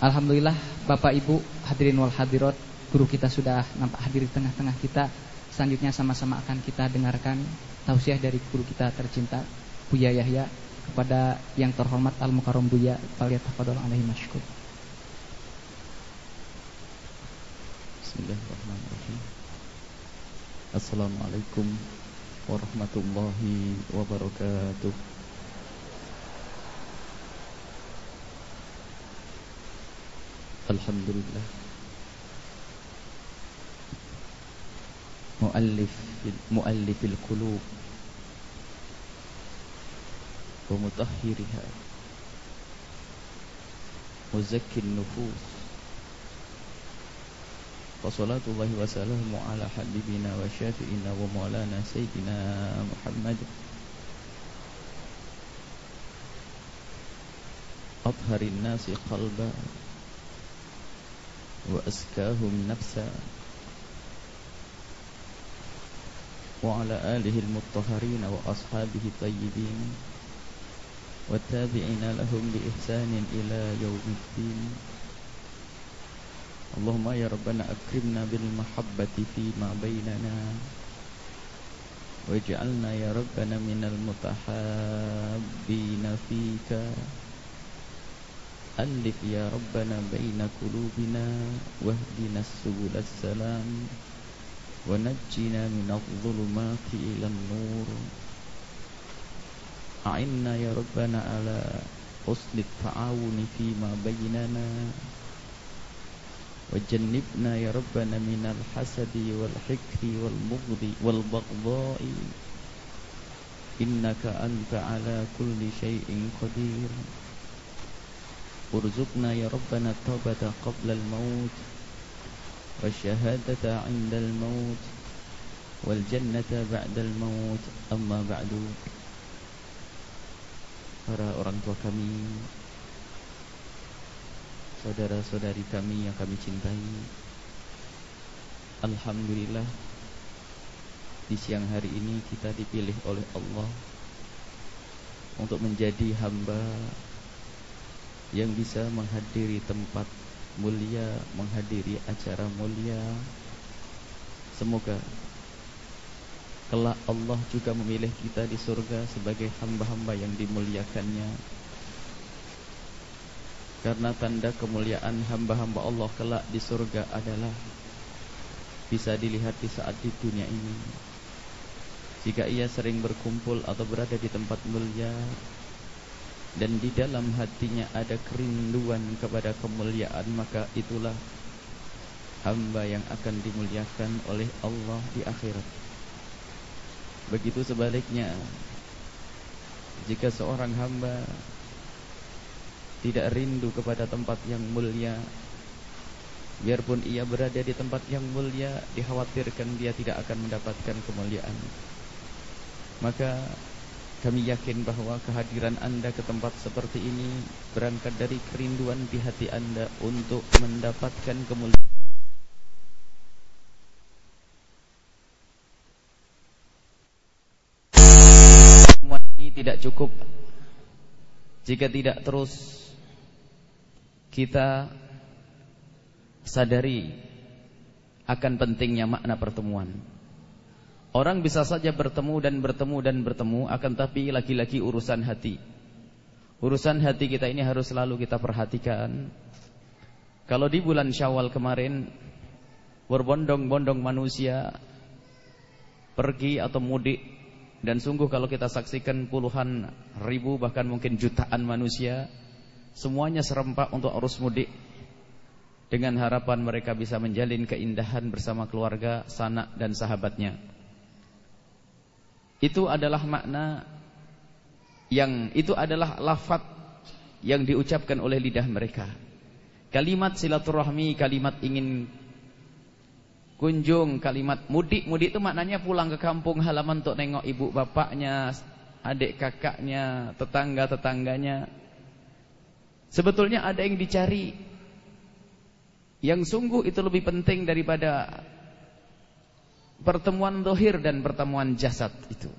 Alhamdulillah Bapak Ibu hadirin wal hadirat Guru kita sudah nampak hadir di tengah-tengah kita. Selanjutnya sama-sama akan kita dengarkan Tausiah dari guru kita tercinta Buya Yahya Kepada yang terhormat Al-Mukarram Buya Faliyatafadol alaihi masyukur. Bismillahirrahmanirrahim. Assalamualaikum warahmatullahi wabarakatuh الحمد لله. مؤلف مؤلف القلوب ومطهرها. مزكي النفوس. وصلاة الله وسلامه على حبيبنا وشافئنا ومولانا سيدنا محمد. أطهر الناس قلبا. وأزكاهم نفسا. وعلى آله المطهرين وأصحابه الطيبين. والتابعين لهم بإحسان إلى يوم الدين. اللهم يا ربنا أكرمنا بالمحبة فيما بيننا. واجعلنا يا ربنا من المتحابين فيك. ألف يا ربنا بين قلوبنا واهدنا السبل السلام ونجنا من الظلمات إلى النور. أعنا يا ربنا على حسن التعاون فيما بيننا. وجنبنا يا ربنا من الحسد والحكر والبغض والبغضاء. إنك أنت على كل شيء قدير. ارزقنا يا ربنا التوبة قبل الموت والشهادة عند الموت والجنة بعد الموت أما بعد para orang tua kami saudara-saudari kami yang kami cintai Alhamdulillah di siang hari ini kita dipilih oleh Allah untuk menjadi hamba yang bisa menghadiri tempat mulia, menghadiri acara mulia. Semoga kelak Allah juga memilih kita di surga sebagai hamba-hamba yang dimuliakannya. Karena tanda kemuliaan hamba-hamba Allah kelak di surga adalah bisa dilihat di saat di dunia ini. Jika ia sering berkumpul atau berada di tempat mulia, dan di dalam hatinya ada kerinduan kepada kemuliaan maka itulah hamba yang akan dimuliakan oleh Allah di akhirat. Begitu sebaliknya jika seorang hamba tidak rindu kepada tempat yang mulia biarpun ia berada di tempat yang mulia dikhawatirkan dia tidak akan mendapatkan kemuliaan. Maka kami yakin bahwa kehadiran anda ke tempat seperti ini berangkat dari kerinduan di hati anda untuk mendapatkan kemuliaan. Ini tidak cukup jika tidak terus kita sadari akan pentingnya makna pertemuan. Orang bisa saja bertemu dan bertemu dan bertemu akan tapi lagi-lagi urusan hati. Urusan hati kita ini harus selalu kita perhatikan. Kalau di bulan Syawal kemarin berbondong-bondong manusia pergi atau mudik dan sungguh kalau kita saksikan puluhan ribu bahkan mungkin jutaan manusia semuanya serempak untuk arus mudik dengan harapan mereka bisa menjalin keindahan bersama keluarga, sanak dan sahabatnya. Itu adalah makna yang itu adalah lafaz yang diucapkan oleh lidah mereka. Kalimat silaturahmi, kalimat ingin kunjung, kalimat mudik. Mudik itu maknanya pulang ke kampung halaman untuk nengok ibu bapaknya, adik kakaknya, tetangga-tetangganya. Sebetulnya ada yang dicari yang sungguh itu lebih penting daripada pertemuan dohir dan pertemuan jasad itu.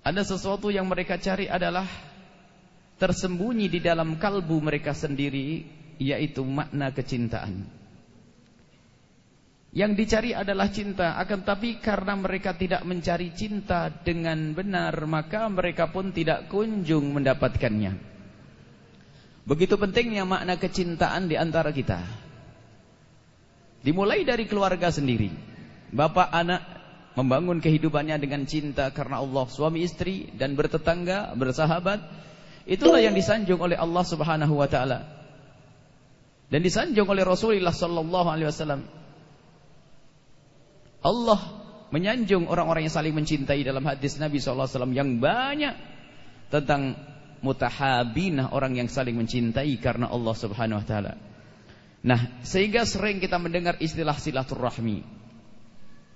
Ada sesuatu yang mereka cari adalah tersembunyi di dalam kalbu mereka sendiri yaitu makna kecintaan. Yang dicari adalah cinta, akan tapi karena mereka tidak mencari cinta dengan benar, maka mereka pun tidak kunjung mendapatkannya. Begitu pentingnya makna kecintaan di antara kita. Dimulai dari keluarga sendiri. Bapak anak membangun kehidupannya dengan cinta karena Allah, suami istri dan bertetangga, bersahabat, Itulah yang disanjung oleh Allah Subhanahu wa taala. Dan disanjung oleh Rasulullah sallallahu alaihi wasallam. Allah menyanjung orang-orang yang saling mencintai dalam hadis Nabi sallallahu alaihi wasallam yang banyak tentang mutahabinah orang yang saling mencintai karena Allah Subhanahu wa taala. Nah, sehingga sering kita mendengar istilah silaturahmi.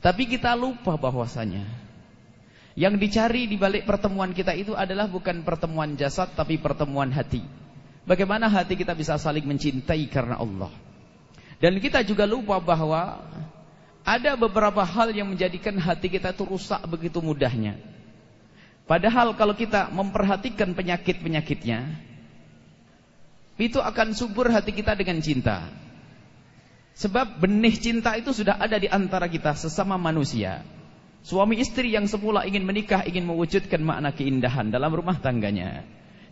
Tapi kita lupa bahwasanya yang dicari di balik pertemuan kita itu adalah bukan pertemuan jasad tapi pertemuan hati. Bagaimana hati kita bisa saling mencintai karena Allah. Dan kita juga lupa bahwa ada beberapa hal yang menjadikan hati kita itu rusak begitu mudahnya. Padahal kalau kita memperhatikan penyakit-penyakitnya, itu akan subur hati kita dengan cinta. Sebab benih cinta itu sudah ada di antara kita sesama manusia. Suami istri yang semula ingin menikah ingin mewujudkan makna keindahan dalam rumah tangganya.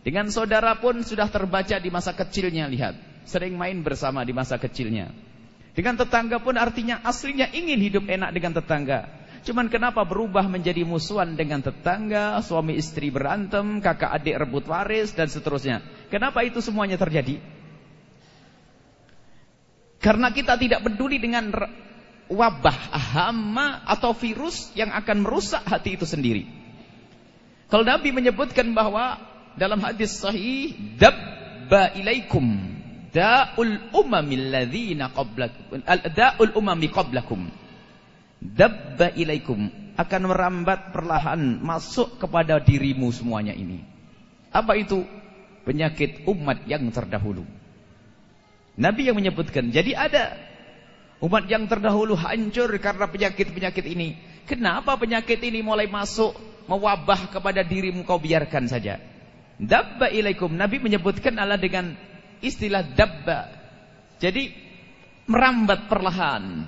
Dengan saudara pun sudah terbaca di masa kecilnya lihat, sering main bersama di masa kecilnya. Dengan tetangga pun artinya aslinya ingin hidup enak dengan tetangga. Cuman kenapa berubah menjadi musuhan dengan tetangga, suami istri berantem, kakak adik rebut waris dan seterusnya. Kenapa itu semuanya terjadi? Karena kita tidak peduli dengan wabah, hama atau virus yang akan merusak hati itu sendiri. Kalau Nabi menyebutkan bahwa dalam hadis sahih dabba ilaikum da'ul umamil ladzina qablakum da'ul umami qablakum dabba ilaikum akan merambat perlahan masuk kepada dirimu semuanya ini. Apa itu? Penyakit umat yang terdahulu. Nabi yang menyebutkan. Jadi ada Umat yang terdahulu hancur karena penyakit-penyakit ini. Kenapa penyakit ini mulai masuk, mewabah kepada dirimu kau biarkan saja. Dabba ilaikum. Nabi menyebutkan Allah dengan istilah dabba. Jadi merambat perlahan.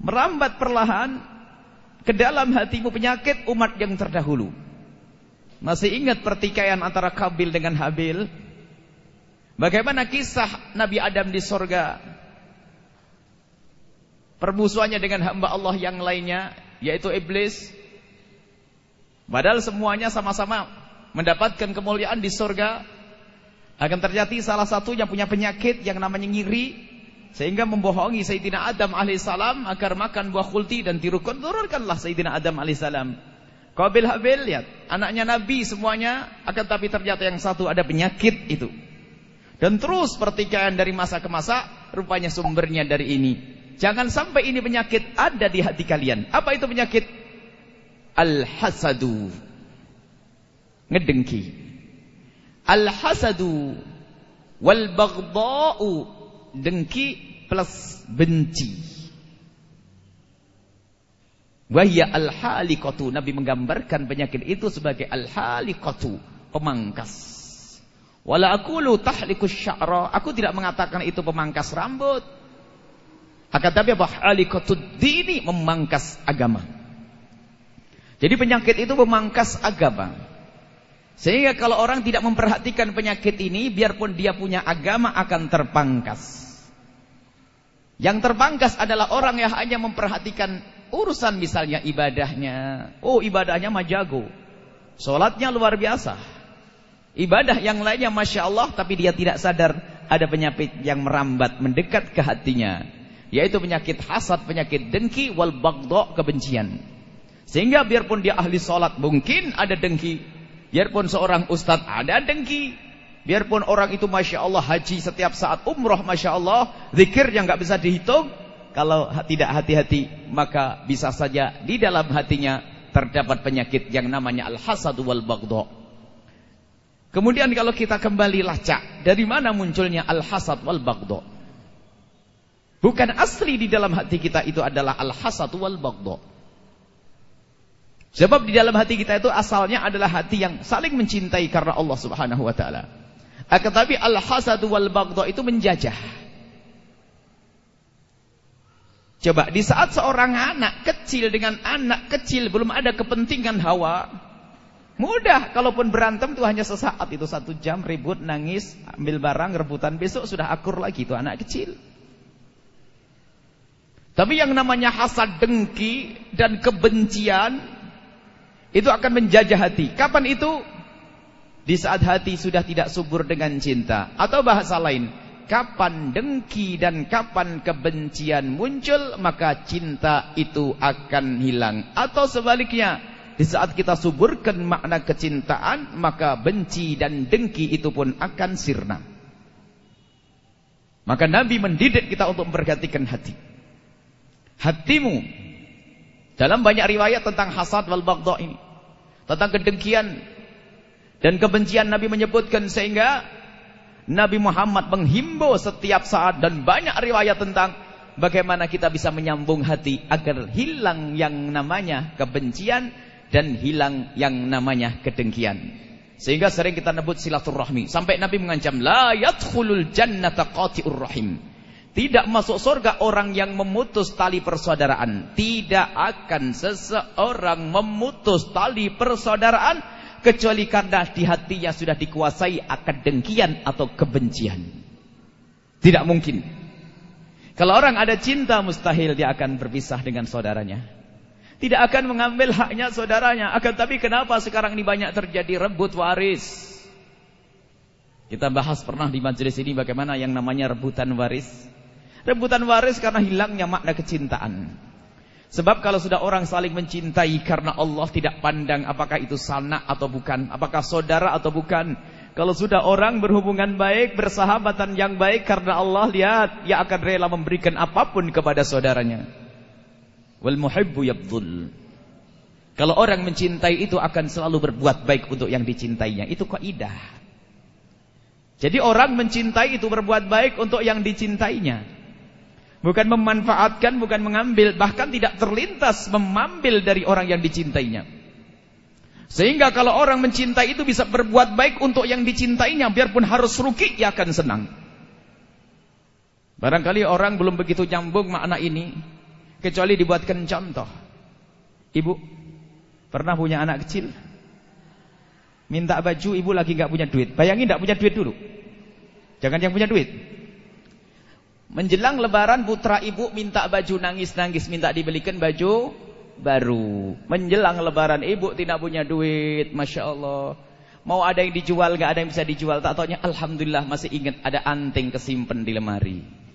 Merambat perlahan ke dalam hatimu penyakit umat yang terdahulu. Masih ingat pertikaian antara Kabil dengan Habil? Bagaimana kisah Nabi Adam di sorga? permusuhannya dengan hamba Allah yang lainnya yaitu iblis. Padahal semuanya sama-sama mendapatkan kemuliaan di surga akan terjadi salah satu yang punya penyakit yang namanya ngiri sehingga membohongi Sayyidina Adam alaihissalam agar makan buah kulti dan tirukun turunkanlah Sayyidina Adam alaihissalam Qabil Habil lihat. Anaknya Nabi semuanya akan tapi ternyata yang satu ada penyakit itu dan terus pertikaian dari masa ke masa rupanya sumbernya dari ini Jangan sampai ini penyakit ada di hati kalian. Apa itu penyakit? Al-hasadu. Ngedengki. Al-hasadu wal baghda'u dengki plus benci. Wahya al-halikatu. Nabi menggambarkan penyakit itu sebagai al-halikatu. Pemangkas. Wala akulu tahlikus sya'ra. Aku tidak mengatakan itu pemangkas rambut. Akan tapi apa? Alikotud dini memangkas agama. Jadi penyakit itu memangkas agama. Sehingga kalau orang tidak memperhatikan penyakit ini, biarpun dia punya agama akan terpangkas. Yang terpangkas adalah orang yang hanya memperhatikan urusan misalnya ibadahnya. Oh ibadahnya majago. Sholatnya luar biasa. Ibadah yang lainnya Masya Allah, tapi dia tidak sadar ada penyakit yang merambat, mendekat ke hatinya yaitu penyakit hasad, penyakit dengki wal bagdha kebencian. Sehingga biarpun dia ahli salat mungkin ada dengki, biarpun seorang ustaz ada dengki, biarpun orang itu masya Allah haji setiap saat umroh masya Allah, zikir yang nggak bisa dihitung, kalau tidak hati-hati maka bisa saja di dalam hatinya terdapat penyakit yang namanya al-hasad wal bagdha. Kemudian kalau kita kembali lacak, dari mana munculnya al-hasad wal bagdha? Bukan asli di dalam hati kita itu adalah al-hasad wal baghdha. Sebab di dalam hati kita itu asalnya adalah hati yang saling mencintai karena Allah Subhanahu wa taala. Akan tapi al-hasadu wal baghdha itu menjajah. Coba di saat seorang anak kecil dengan anak kecil belum ada kepentingan hawa, mudah kalaupun berantem itu hanya sesaat itu satu jam ribut nangis ambil barang rebutan besok sudah akur lagi itu anak kecil. Tapi yang namanya hasad dengki dan kebencian itu akan menjajah hati. Kapan itu? Di saat hati sudah tidak subur dengan cinta. Atau bahasa lain, kapan dengki dan kapan kebencian muncul, maka cinta itu akan hilang. Atau sebaliknya, di saat kita suburkan makna kecintaan, maka benci dan dengki itu pun akan sirna. Maka Nabi mendidik kita untuk memperhatikan hati. Hatimu dalam banyak riwayat tentang hasad wal baghdha ini tentang kedengkian dan kebencian Nabi menyebutkan sehingga Nabi Muhammad menghimbau setiap saat dan banyak riwayat tentang bagaimana kita bisa menyambung hati agar hilang yang namanya kebencian dan hilang yang namanya kedengkian. Sehingga sering kita nebut silaturahmi. Sampai Nabi mengancam, La yadkhulul jannata qati'ur rahim. Tidak masuk surga orang yang memutus tali persaudaraan. Tidak akan seseorang memutus tali persaudaraan kecuali karena di hatinya sudah dikuasai akan dengkian atau kebencian. Tidak mungkin. Kalau orang ada cinta mustahil dia akan berpisah dengan saudaranya. Tidak akan mengambil haknya saudaranya. Akan tapi kenapa sekarang ini banyak terjadi rebut waris? Kita bahas pernah di majelis ini bagaimana yang namanya rebutan waris. Rebutan waris karena hilangnya makna kecintaan. Sebab kalau sudah orang saling mencintai karena Allah tidak pandang apakah itu sanak atau bukan, apakah saudara atau bukan. Kalau sudah orang berhubungan baik, bersahabatan yang baik karena Allah, lihat, ia akan rela memberikan apa pun kepada saudaranya. Wal muhibbu yabdul. Kalau orang mencintai itu akan selalu berbuat baik untuk yang dicintainya. Itu kaidah. Jadi orang mencintai itu berbuat baik untuk yang dicintainya. Bukan memanfaatkan, bukan mengambil, bahkan tidak terlintas mengambil dari orang yang dicintainya. Sehingga kalau orang mencintai itu bisa berbuat baik untuk yang dicintainya, biarpun harus rugi, ia akan senang. Barangkali orang belum begitu nyambung makna ini, kecuali dibuatkan contoh. Ibu, pernah punya anak kecil? Minta baju, ibu lagi nggak punya duit. Bayangin nggak punya duit dulu. Jangan yang punya duit. Menjelang lebaran putra ibu minta baju nangis-nangis minta dibelikan baju baru. Menjelang lebaran ibu tidak punya duit, Masya Allah. Mau ada yang dijual, gak ada yang bisa dijual. Tak taunya Alhamdulillah masih ingat ada anting kesimpan di lemari.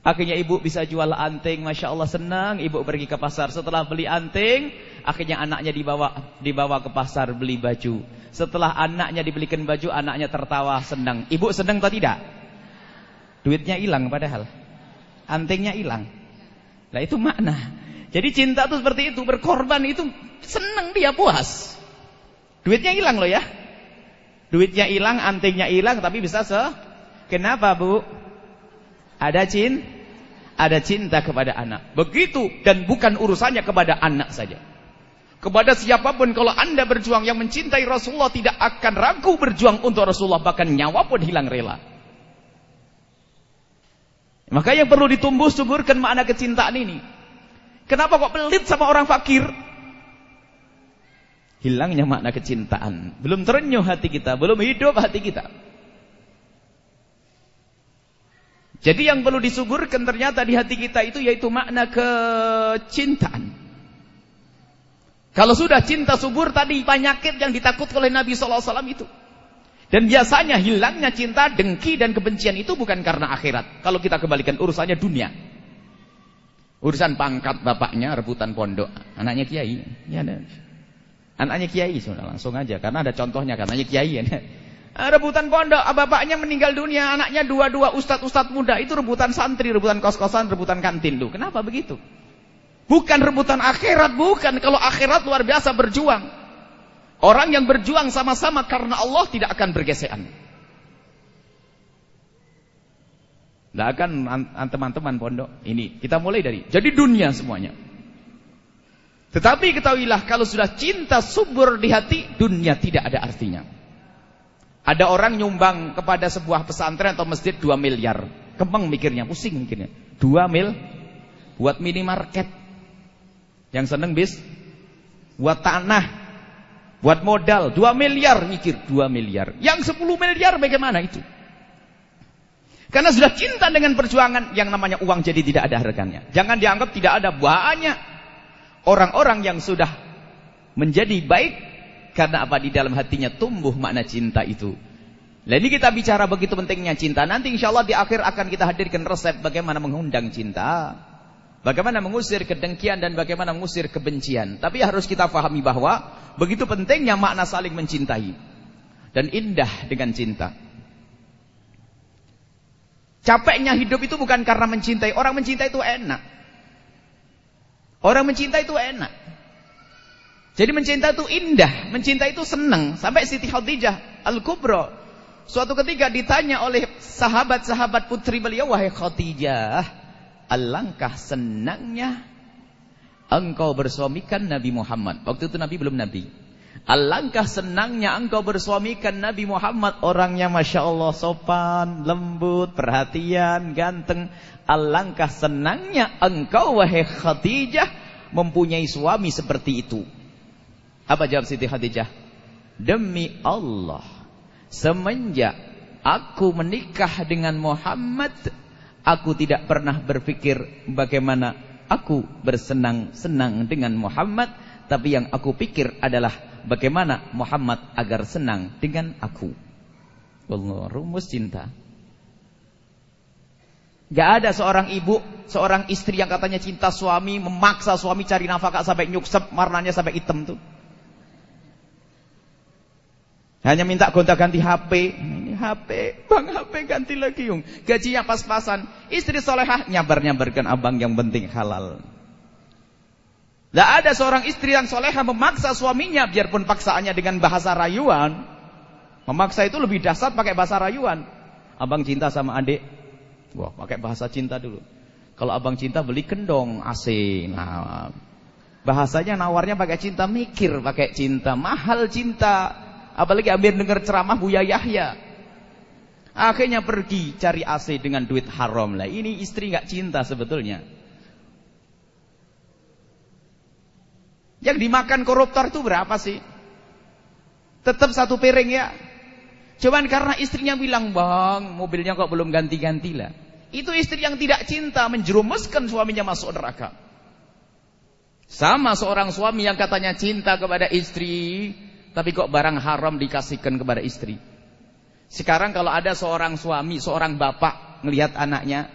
Akhirnya ibu bisa jual anting, Masya Allah senang. Ibu pergi ke pasar. Setelah beli anting, akhirnya anaknya dibawa dibawa ke pasar beli baju. Setelah anaknya dibelikan baju, anaknya tertawa senang. Ibu senang atau tidak? Duitnya hilang padahal. Antingnya hilang. Lah itu makna. Jadi cinta itu seperti itu, berkorban itu senang dia puas. Duitnya hilang loh ya. Duitnya hilang, antingnya hilang tapi bisa se Kenapa, Bu? Ada cin ada cinta kepada anak. Begitu dan bukan urusannya kepada anak saja. Kepada siapa pun kalau Anda berjuang yang mencintai Rasulullah tidak akan ragu berjuang untuk Rasulullah bahkan nyawa pun hilang rela. Maka yang perlu ditumbuh suburkan makna kecintaan ini. Kenapa kok pelit sama orang fakir? Hilangnya makna kecintaan. Belum terenyuh hati kita, belum hidup hati kita. Jadi yang perlu disuburkan ternyata di hati kita itu yaitu makna kecintaan. Kalau sudah cinta subur tadi penyakit yang ditakut oleh Nabi SAW itu. Dan biasanya hilangnya cinta, dengki dan kebencian itu bukan karena akhirat. Kalau kita kembalikan urusannya dunia. Urusan pangkat bapaknya, rebutan pondok. Anaknya kiai. Ya. Anaknya kiai sudah langsung aja. Karena ada contohnya, anaknya kiai. Ya. Rebutan pondok, bapaknya meninggal dunia, anaknya dua-dua ustad-ustad muda. Itu rebutan santri, rebutan kos-kosan, rebutan kantin. Duh, kenapa begitu? Bukan rebutan akhirat, bukan. Kalau akhirat luar biasa berjuang. Orang yang berjuang sama-sama karena Allah tidak akan bergesekan. Tidak akan teman-teman pondok. Ini kita mulai dari. Jadi dunia semuanya. Tetapi ketahuilah kalau sudah cinta subur di hati, dunia tidak ada artinya. Ada orang nyumbang kepada sebuah pesantren atau masjid 2 miliar. Kembang mikirnya, pusing mikirnya. 2 mil buat minimarket. Yang seneng bis buat tanah, buat modal 2 miliar mikir 2 miliar. Yang 10 miliar bagaimana itu? Karena sudah cinta dengan perjuangan yang namanya uang jadi tidak ada harganya. Jangan dianggap tidak ada banyak orang-orang yang sudah menjadi baik karena apa di dalam hatinya tumbuh makna cinta itu. Nah kita bicara begitu pentingnya cinta. Nanti insya Allah di akhir akan kita hadirkan resep bagaimana mengundang cinta. Bagaimana mengusir kedengkian dan bagaimana mengusir kebencian. Tapi harus kita fahami bahwa begitu pentingnya makna saling mencintai. Dan indah dengan cinta. Capeknya hidup itu bukan karena mencintai. Orang mencintai itu enak. Orang mencintai itu enak. Jadi mencintai itu indah. Mencintai itu senang. Sampai Siti Khadijah Al-Kubra. Suatu ketika ditanya oleh sahabat-sahabat putri beliau. Wahai Khadijah. Alangkah senangnya engkau bersuamikan Nabi Muhammad. Waktu itu Nabi belum Nabi. Alangkah senangnya engkau bersuamikan Nabi Muhammad Orangnya Masya Allah sopan, lembut, perhatian, ganteng Alangkah senangnya engkau wahai Khadijah Mempunyai suami seperti itu Apa jawab Siti Khadijah? Demi Allah Semenjak aku menikah dengan Muhammad Aku tidak pernah berpikir bagaimana aku bersenang-senang dengan Muhammad Tapi yang aku pikir adalah bagaimana Muhammad agar senang dengan aku. Allah, rumus cinta. Gak ada seorang ibu, seorang istri yang katanya cinta suami, memaksa suami cari nafkah sampai nyuksep, warnanya sampai hitam tuh. Hanya minta gonta-ganti HP. Ini HP, bang HP ganti lagi yung. Gajinya pas-pasan. Istri solehah nyabar-nyabarkan abang yang penting halal. Tidak ada seorang istri yang soleha memaksa suaminya biarpun paksaannya dengan bahasa rayuan. Memaksa itu lebih dasar pakai bahasa rayuan. Abang cinta sama adik. Wah, pakai bahasa cinta dulu. Kalau abang cinta beli kendong AC. Nah, bahasanya nawarnya pakai cinta, mikir pakai cinta, mahal cinta. Apalagi ambil dengar ceramah Buya Yahya. Akhirnya pergi cari AC dengan duit haram lah. Ini istri nggak cinta sebetulnya. Yang dimakan koruptor itu berapa sih? Tetap satu piring ya. Cuman karena istrinya bilang, bang mobilnya kok belum ganti-ganti lah. Itu istri yang tidak cinta menjerumuskan suaminya masuk neraka. Sama seorang suami yang katanya cinta kepada istri, tapi kok barang haram dikasihkan kepada istri. Sekarang kalau ada seorang suami, seorang bapak ngelihat anaknya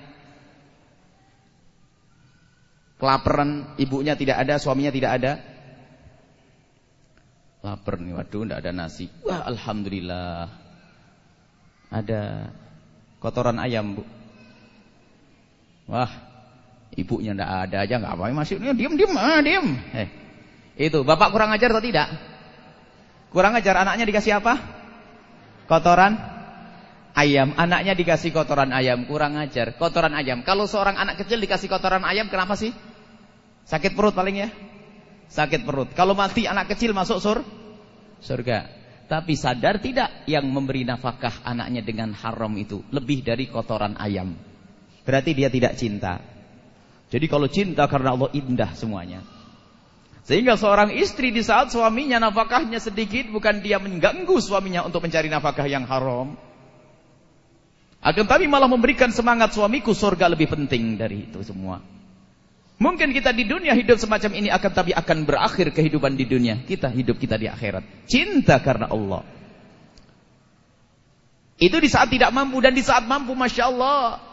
kelaparan, ibunya tidak ada, suaminya tidak ada, Lapar nih, waduh tidak ada nasi. Wah, alhamdulillah. Ada kotoran ayam, Bu. Wah, ibunya tidak ada aja nggak apa-apa masih diam diam ah, diam. Eh, itu bapak kurang ajar atau tidak? Kurang ajar anaknya dikasih apa? Kotoran ayam. Anaknya dikasih kotoran ayam, kurang ajar. Kotoran ayam. Kalau seorang anak kecil dikasih kotoran ayam, kenapa sih? Sakit perut paling ya? sakit perut. Kalau mati anak kecil masuk sur surga. Tapi sadar tidak yang memberi nafkah anaknya dengan haram itu lebih dari kotoran ayam. Berarti dia tidak cinta. Jadi kalau cinta karena Allah indah semuanya. Sehingga seorang istri di saat suaminya nafkahnya sedikit bukan dia mengganggu suaminya untuk mencari nafkah yang haram. Akan tapi malah memberikan semangat suamiku surga lebih penting dari itu semua. Mungkin kita di dunia hidup semacam ini akan tapi akan berakhir kehidupan di dunia. Kita hidup kita di akhirat. Cinta karena Allah. Itu di saat tidak mampu dan di saat mampu Masya Allah.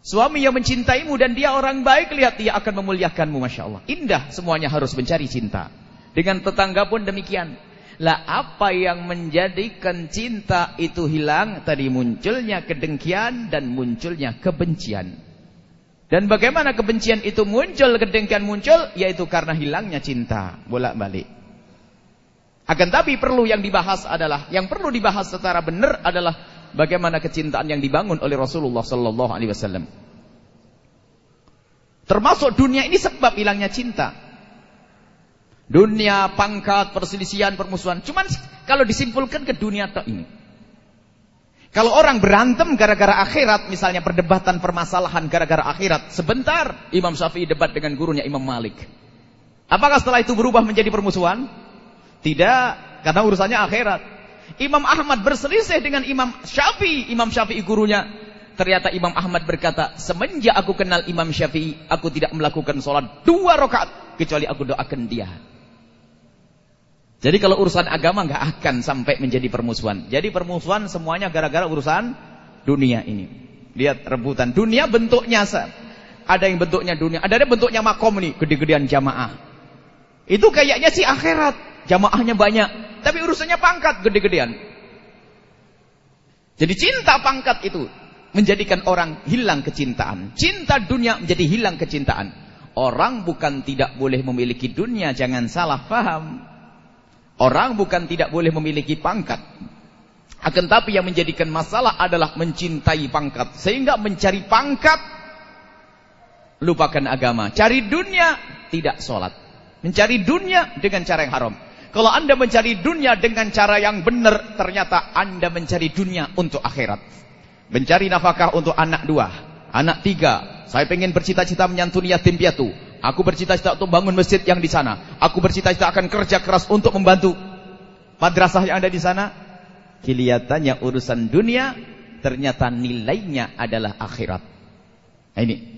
Suami yang mencintaimu dan dia orang baik, lihat dia akan memuliakanmu Masya Allah. Indah semuanya harus mencari cinta. Dengan tetangga pun demikian. Lah apa yang menjadikan cinta itu hilang? Tadi munculnya kedengkian dan munculnya kebencian. Dan bagaimana kebencian itu muncul, kedengkian muncul, yaitu karena hilangnya cinta, bolak-balik. Akan tapi perlu yang dibahas adalah, yang perlu dibahas secara benar adalah bagaimana kecintaan yang dibangun oleh Rasulullah Sallallahu Alaihi Wasallam. Termasuk dunia ini sebab hilangnya cinta. Dunia, pangkat, perselisihan, permusuhan. Cuman kalau disimpulkan ke dunia tak ini. Kalau orang berantem gara-gara akhirat, misalnya perdebatan permasalahan gara-gara akhirat, sebentar Imam Syafi'i debat dengan gurunya Imam Malik. Apakah setelah itu berubah menjadi permusuhan? Tidak, karena urusannya akhirat. Imam Ahmad berselisih dengan Imam Syafi'i, Imam Syafi'i gurunya. Ternyata Imam Ahmad berkata, semenjak aku kenal Imam Syafi'i, aku tidak melakukan sholat dua rakaat kecuali aku doakan dia. Jadi kalau urusan agama nggak akan sampai menjadi permusuhan. Jadi permusuhan semuanya gara-gara urusan dunia ini. Lihat rebutan. Dunia bentuknya ada yang bentuknya dunia, ada yang bentuknya makom nih, gede-gedean jamaah. Itu kayaknya sih akhirat, jamaahnya banyak, tapi urusannya pangkat gede-gedean. Jadi cinta pangkat itu menjadikan orang hilang kecintaan. Cinta dunia menjadi hilang kecintaan. Orang bukan tidak boleh memiliki dunia, jangan salah paham. Orang bukan tidak boleh memiliki pangkat. Akan tapi yang menjadikan masalah adalah mencintai pangkat. Sehingga mencari pangkat, lupakan agama. Cari dunia, tidak sholat. Mencari dunia dengan cara yang haram. Kalau anda mencari dunia dengan cara yang benar, ternyata anda mencari dunia untuk akhirat. Mencari nafkah untuk anak dua, anak tiga. Saya pengen bercita-cita menyantuni yatim piatu. Aku bercita-cita untuk bangun masjid yang di sana. Aku bercita-cita akan kerja keras untuk membantu madrasah yang ada di sana. Kelihatannya urusan dunia, ternyata nilainya adalah akhirat. Nah, ini.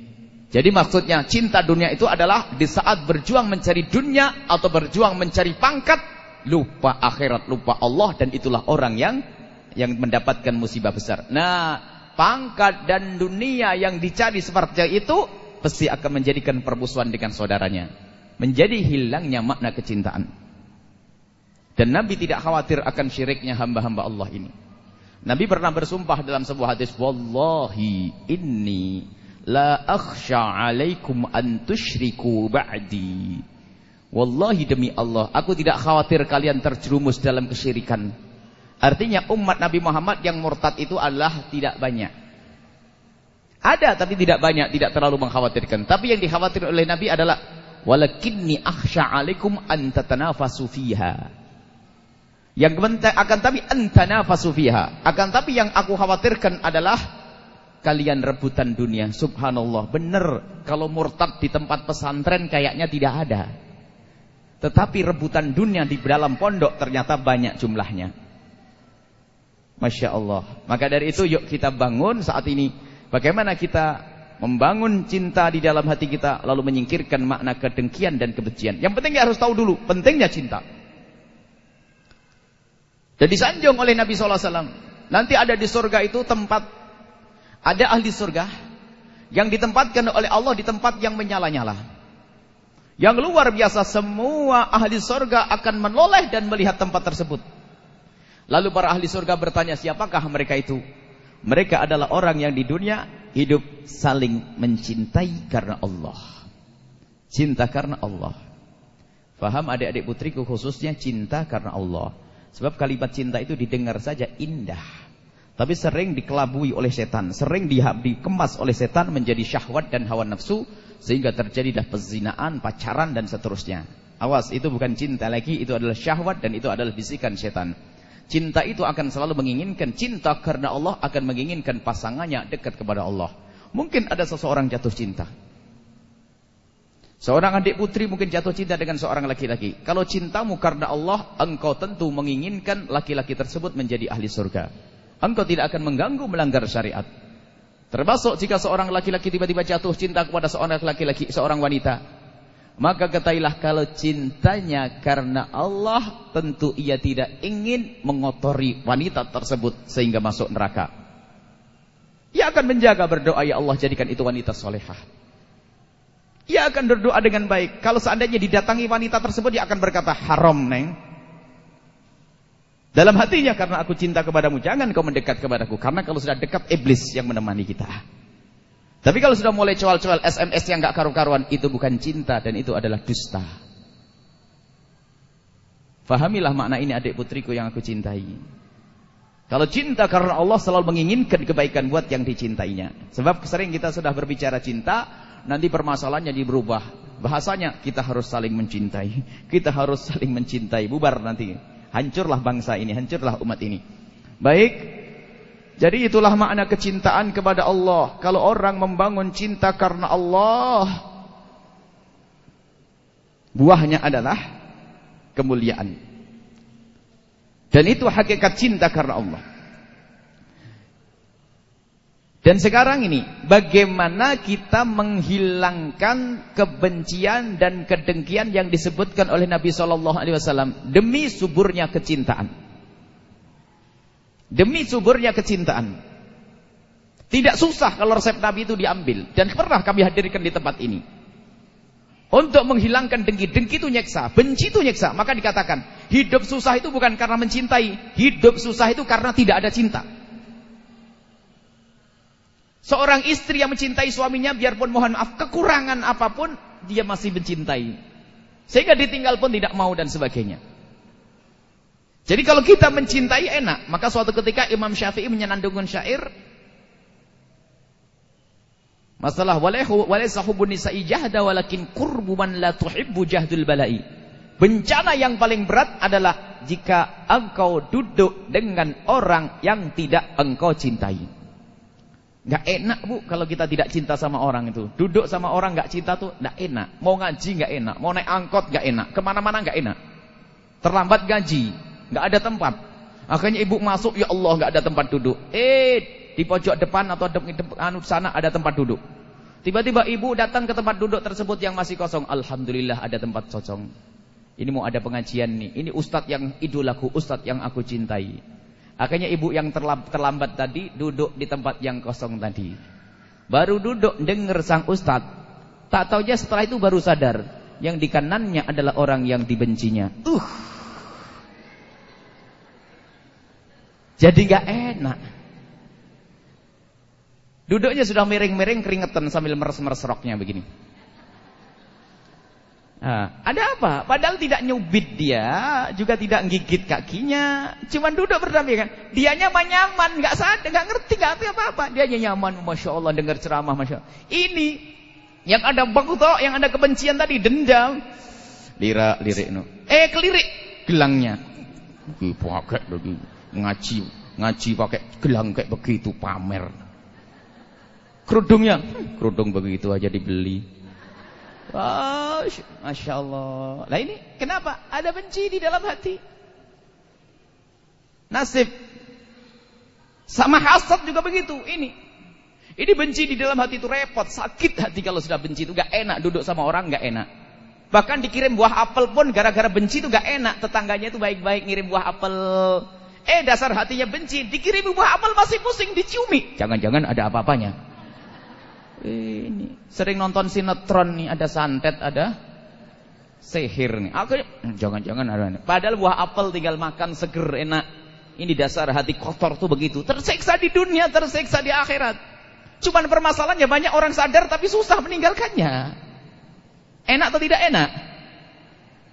Jadi maksudnya cinta dunia itu adalah di saat berjuang mencari dunia atau berjuang mencari pangkat, lupa akhirat, lupa Allah dan itulah orang yang yang mendapatkan musibah besar. Nah, pangkat dan dunia yang dicari seperti itu pasti akan menjadikan permusuhan dengan saudaranya. Menjadi hilangnya makna kecintaan. Dan Nabi tidak khawatir akan syiriknya hamba-hamba Allah ini. Nabi pernah bersumpah dalam sebuah hadis, Wallahi inni la akhsha alaikum an tushriku ba'di. Wallahi demi Allah, aku tidak khawatir kalian terjerumus dalam kesyirikan. Artinya umat Nabi Muhammad yang murtad itu adalah tidak banyak. Ada tapi tidak banyak, tidak terlalu mengkhawatirkan. Tapi yang dikhawatirkan oleh Nabi adalah walakinni akhsha 'alaikum an tatanafasu fiha. Yang akan tapi antanafasu fiha. Akan tapi yang aku khawatirkan adalah kalian rebutan dunia. Subhanallah, benar kalau murtad di tempat pesantren kayaknya tidak ada. Tetapi rebutan dunia di dalam pondok ternyata banyak jumlahnya. Masya Allah. Maka dari itu yuk kita bangun saat ini Bagaimana kita membangun cinta di dalam hati kita lalu menyingkirkan makna kedengkian dan kebencian. Yang penting harus tahu dulu pentingnya cinta. Dan disanjung oleh Nabi SAW. Nanti ada di surga itu tempat ada ahli surga yang ditempatkan oleh Allah di tempat yang menyala-nyala. Yang luar biasa semua ahli surga akan menoleh dan melihat tempat tersebut. Lalu para ahli surga bertanya siapakah mereka itu? Mereka adalah orang yang di dunia hidup saling mencintai karena Allah. Cinta karena Allah. Faham adik-adik putriku khususnya cinta karena Allah. Sebab kalimat cinta itu didengar saja indah. Tapi sering dikelabui oleh setan. Sering dikemas oleh setan menjadi syahwat dan hawa nafsu. Sehingga terjadilah pezinaan, pacaran dan seterusnya. Awas, itu bukan cinta lagi. Itu adalah syahwat dan itu adalah bisikan setan. Cinta itu akan selalu menginginkan cinta karena Allah akan menginginkan pasangannya dekat kepada Allah. Mungkin ada seseorang jatuh cinta. Seorang adik putri mungkin jatuh cinta dengan seorang laki-laki. Kalau cintamu karena Allah, engkau tentu menginginkan laki-laki tersebut menjadi ahli surga. Engkau tidak akan mengganggu melanggar syariat. Termasuk jika seorang laki-laki tiba-tiba jatuh cinta kepada seorang laki-laki, seorang wanita. Maka ketahuilah kalau cintanya karena Allah tentu ia tidak ingin mengotori wanita tersebut sehingga masuk neraka. Ia akan menjaga berdoa ya Allah jadikan itu wanita solehah. Ia akan berdoa dengan baik. Kalau seandainya didatangi wanita tersebut dia akan berkata haram neng. Dalam hatinya karena aku cinta kepadamu jangan kau mendekat kepadaku karena kalau sudah dekat iblis yang menemani kita. Tapi kalau sudah mulai coal-coal SMS yang gak karu-karuan, itu bukan cinta dan itu adalah dusta. Fahamilah makna ini adik putriku yang aku cintai. Kalau cinta karena Allah selalu menginginkan kebaikan buat yang dicintainya. Sebab sering kita sudah berbicara cinta, nanti permasalahannya jadi berubah. Bahasanya kita harus saling mencintai. Kita harus saling mencintai. Bubar nanti. Hancurlah bangsa ini, hancurlah umat ini. Baik. Jadi itulah makna kecintaan kepada Allah. Kalau orang membangun cinta karena Allah, buahnya adalah kemuliaan. Dan itu hakikat cinta karena Allah. Dan sekarang ini, bagaimana kita menghilangkan kebencian dan kedengkian yang disebutkan oleh Nabi Shallallahu Alaihi Wasallam demi suburnya kecintaan, demi suburnya kecintaan. Tidak susah kalau resep Nabi itu diambil dan pernah kami hadirkan di tempat ini. Untuk menghilangkan dengki, dengki itu nyeksa, benci itu nyeksa. Maka dikatakan, hidup susah itu bukan karena mencintai, hidup susah itu karena tidak ada cinta. Seorang istri yang mencintai suaminya biarpun mohon maaf kekurangan apa pun dia masih mencintai. Sehingga ditinggal pun tidak mau dan sebagainya. Jadi kalau kita mencintai enak, maka suatu ketika Imam Syafi'i menyenandungkan syair Masalah walayhu walaysa hubbun nisa'i jahda walakin qurbu man la tuhibbu jahdul bala'i. Bencana yang paling berat adalah jika engkau duduk dengan orang yang tidak engkau cintai. Gak enak bu kalau kita tidak cinta sama orang itu. Duduk sama orang gak cinta tuh gak enak. Mau ngaji gak enak. Mau naik angkot gak enak. Ke mana-mana gak enak. Terlambat gaji. Gak ada tempat. Akhirnya ibu masuk, ya Allah gak ada tempat duduk. Eh, di pojok depan atau di anu sana ada tempat duduk. Tiba-tiba ibu datang ke tempat duduk tersebut yang masih kosong. Alhamdulillah ada tempat cocok. Ini mau ada pengajian nih. Ini ustadz yang idolaku, ustadz yang aku cintai. Akhirnya ibu yang terlambat tadi duduk di tempat yang kosong tadi. Baru duduk dengar sang ustad. Tak tahu aja setelah itu baru sadar. Yang di kanannya adalah orang yang dibencinya. Uh. Jadi gak enak. Duduknya sudah miring-miring keringetan sambil meres-meres roknya begini. Nah, ada apa? Padahal tidak nyubit dia, juga tidak gigit kakinya, cuma duduk berdampingan. Dianya mah nyaman, nggak sadar, nggak ngerti, nggak ngerti apa-apa. Dia nyaman, masya Allah dengar ceramah, masya Allah. Ini yang ada bakuto, yang ada kebencian tadi dendam, lira lirik no. Eh kelirik gelangnya, pakai lagi ngaji, ngaji pakai gelang kayak begitu pamer. Kerudungnya, kerudung begitu aja dibeli. Oh, Masya Allah. Nah ini kenapa? Ada benci di dalam hati. Nasib. Sama hasad juga begitu. Ini. Ini benci di dalam hati itu repot. Sakit hati kalau sudah benci itu. Gak enak duduk sama orang gak enak. Bahkan dikirim buah apel pun gara-gara benci itu gak enak. Tetangganya itu baik-baik ngirim buah apel. Eh dasar hatinya benci. Dikirim buah apel masih pusing diciumi. Jangan-jangan ada apa-apanya. Ini sering nonton sinetron nih, ada santet, ada sihir nih. Aku hmm, jangan-jangan ada ini. Padahal buah apel tinggal makan seger enak. Ini dasar hati kotor tuh begitu. Tersiksa di dunia, tersiksa di akhirat. Cuman permasalahannya banyak orang sadar tapi susah meninggalkannya. Enak atau tidak enak?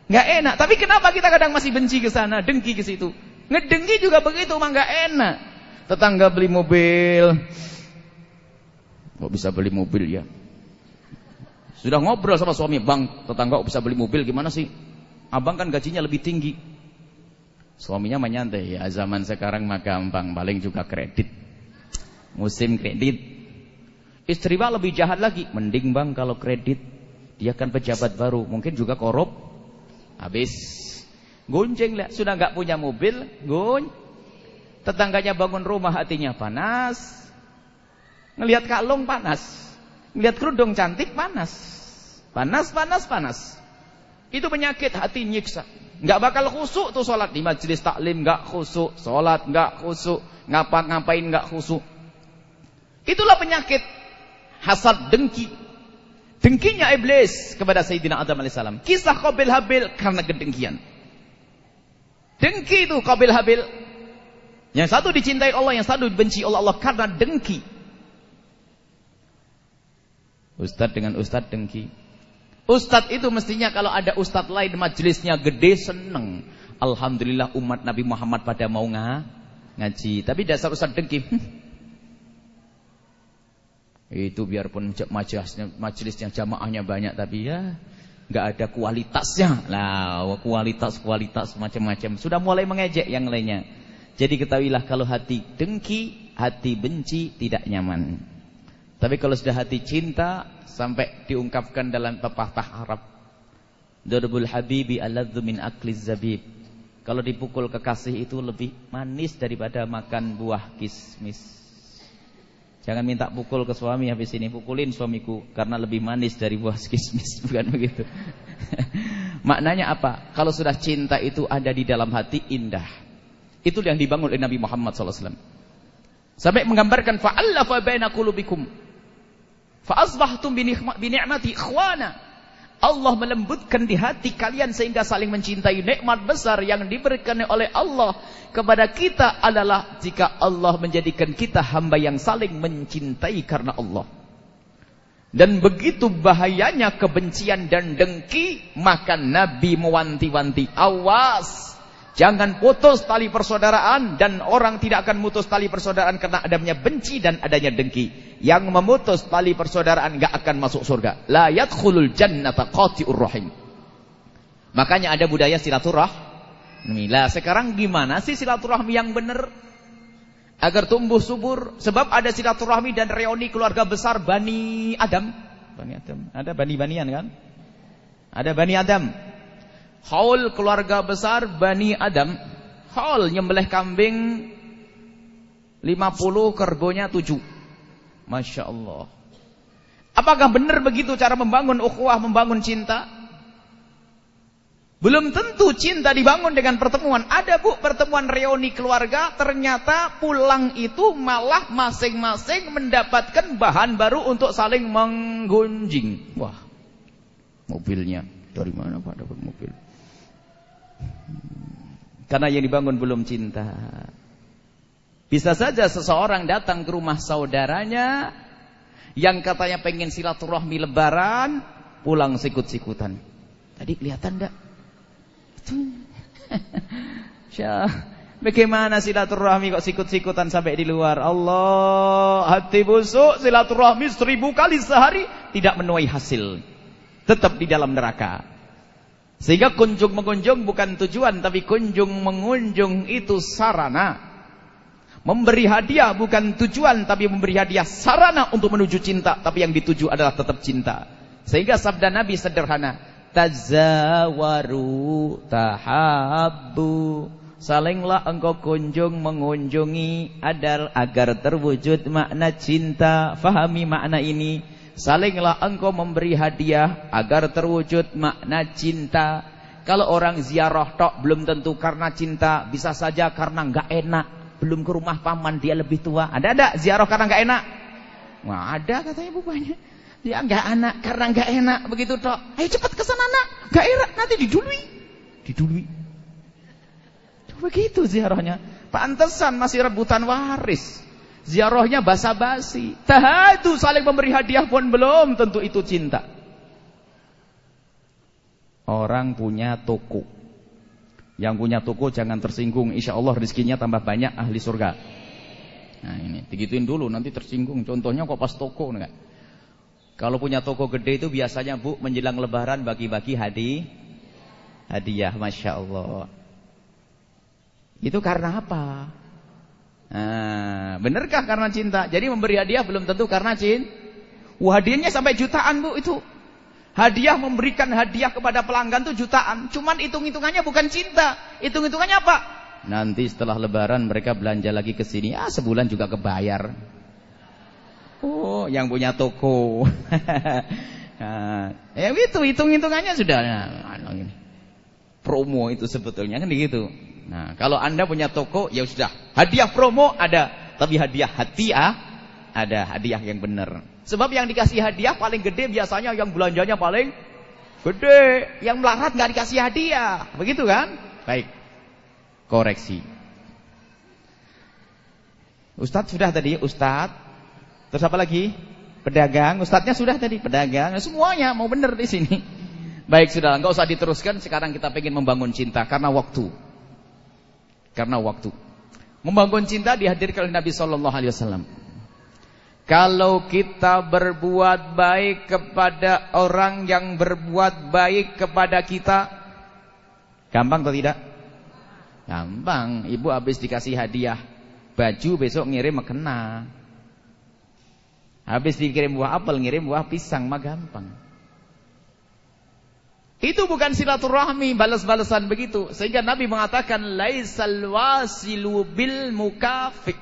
Gak enak. Tapi kenapa kita kadang masih benci ke sana, dengki ke situ? Ngedengki juga begitu, mah gak enak. Tetangga beli mobil, Kok bisa beli mobil ya? Sudah ngobrol sama suami, bang, tetangga kok bisa beli mobil gimana sih? Abang kan gajinya lebih tinggi. Suaminya menyantai, ya zaman sekarang mah gampang, paling juga kredit. Musim kredit. Istri bang lebih jahat lagi, mending bang kalau kredit. Dia kan pejabat baru, mungkin juga korup. Habis. Gonceng lah, sudah nggak punya mobil, gon. Tetangganya bangun rumah hatinya panas, Ngelihat kalung panas. Ngelihat kerudung cantik panas. Panas, panas, panas. Itu penyakit hati nyiksa. Nggak bakal khusuk tuh sholat di majelis taklim nggak khusuk, sholat nggak khusuk, ngapa-ngapain nggak khusuk. Itulah penyakit hasad dengki. Dengkinya iblis kepada Sayyidina Adam alaihissalam. Kisah Qabil Habil karena kedengkian. Dengki itu Qabil Habil. Yang satu dicintai Allah, yang satu dibenci Allah, Allah karena dengki. Ustadz dengan ustadz dengki. Ustadz itu mestinya kalau ada ustadz lain majelisnya gede seneng. Alhamdulillah umat Nabi Muhammad pada mau nga, ngaji. Tapi dasar ustadz dengki. Itu biarpun majelisnya, majelisnya jamaahnya banyak tapi ya nggak ada kualitasnya. Lah, kualitas-kualitas macam-macam. Sudah mulai mengejek yang lainnya. Jadi ketahuilah kalau hati dengki, hati benci tidak nyaman. Tapi kalau sudah hati cinta sampai diungkapkan dalam pepatah Arab. Darbul habibi aladzu min akli zabib. Kalau dipukul kekasih itu lebih manis daripada makan buah kismis. Jangan minta pukul ke suami habis ini pukulin suamiku karena lebih manis dari buah kismis, bukan begitu. Maknanya apa? Kalau sudah cinta itu ada di dalam hati indah. Itu yang dibangun oleh Nabi Muhammad SAW. Sampai menggambarkan fa'allafa baina qulubikum. Fa asbahtum bi ni'mati ikhwana. Allah melembutkan di hati kalian sehingga saling mencintai nikmat besar yang diberikan oleh Allah kepada kita adalah jika Allah menjadikan kita hamba yang saling mencintai karena Allah. Dan begitu bahayanya kebencian dan dengki, maka Nabi mewanti-wanti, awas Jangan putus tali persaudaraan dan orang tidak akan putus tali persaudaraan karena adanya benci dan adanya dengki. Yang memutus tali persaudaraan enggak akan masuk surga. La yadkhulul jannata qati'ur rahim. Makanya ada budaya silaturahmi. Lah sekarang gimana sih silaturahmi yang benar? Agar tumbuh subur sebab ada silaturahmi dan reuni keluarga besar Bani Adam. Bani Adam. Ada bani-banian kan? Ada Bani Adam. Haul keluarga besar Bani Adam. Haul nyembelih kambing 50 kerbonya 7. Masya Allah. Apakah benar begitu cara membangun ukhuwah, membangun cinta? Belum tentu cinta dibangun dengan pertemuan. Ada bu pertemuan reuni keluarga, ternyata pulang itu malah masing-masing mendapatkan bahan baru untuk saling menggunjing. Wah, mobilnya dari mana pak dapat mobil? Karena yang dibangun belum cinta. Bisa saja seseorang datang ke rumah saudaranya yang katanya pengen silaturahmi lebaran, pulang sikut-sikutan. Tadi kelihatan enggak? Bagaimana silaturahmi kok sikut-sikutan sampai di luar? Allah, hati busuk silaturahmi seribu kali sehari tidak menuai hasil. Tetap di dalam neraka. Sehingga kunjung mengunjung bukan tujuan tapi kunjung mengunjung itu sarana. Memberi hadiah bukan tujuan tapi memberi hadiah sarana untuk menuju cinta tapi yang dituju adalah tetap cinta. Sehingga sabda Nabi sederhana, tazawaru tahabbu. Salinglah engkau kunjung mengunjungi agar agar terwujud makna cinta. Fahami makna ini. Salinglah engkau memberi hadiah agar terwujud makna cinta. Kalau orang ziarah tok belum tentu karena cinta, bisa saja karena enggak enak. Belum ke rumah paman dia lebih tua. Ada ada ziarah karena enggak enak? Wah, ada katanya bapaknya. Dia enggak enak karena enggak enak begitu tok. Ayo cepat ke sana nak. Enggak enak nanti didului. Didului. Begitu ziarahnya. Pantesan masih rebutan waris. Ziarahnya basa-basi. Tahadu saling memberi hadiah pun belum tentu itu cinta. Orang punya toko. Yang punya toko jangan tersinggung. Insya Allah rezekinya tambah banyak ahli surga. Nah ini, digituin dulu nanti tersinggung. Contohnya kok pas toko enggak? Kalau punya toko gede itu biasanya bu menjelang lebaran bagi-bagi hadi, hadiah. Masya Allah. Itu karena apa? Nah, benarkah karena cinta? Jadi memberi hadiah belum tentu karena cinta. Wah, hadiahnya sampai jutaan, Bu, itu. Hadiah memberikan hadiah kepada pelanggan itu jutaan. Cuman hitung-hitungannya bukan cinta. Hitung-hitungannya apa? Nanti setelah lebaran mereka belanja lagi ke sini. Ah, sebulan juga kebayar. Oh, yang punya toko. nah, ya itu hitung-hitungannya sudah. Nah, promo itu sebetulnya kan begitu. Nah, kalau Anda punya toko, ya sudah. Hadiah promo ada, tapi hadiah hati ah, ada hadiah yang benar. Sebab yang dikasih hadiah paling gede biasanya yang belanjanya paling gede. Yang melarat nggak dikasih hadiah. Begitu kan? Baik. Koreksi. Ustadz sudah tadi, Ustadz. Terus apa lagi? Pedagang. Ustadznya sudah tadi, pedagang. Semuanya mau benar di sini. Baik, sudah. Enggak usah diteruskan. Sekarang kita pengen membangun cinta karena waktu karena waktu. Membangun cinta dihadirkan oleh Nabi sallallahu alaihi wasallam. Kalau kita berbuat baik kepada orang yang berbuat baik kepada kita Gampang atau tidak? Gampang Ibu habis dikasih hadiah Baju besok ngirim kena Habis dikirim buah apel Ngirim buah pisang mah gampang Itu bukan silaturahmi Balas-balasan begitu. Sehingga Nabi mengatakan Laisal wasilu bil mukafik.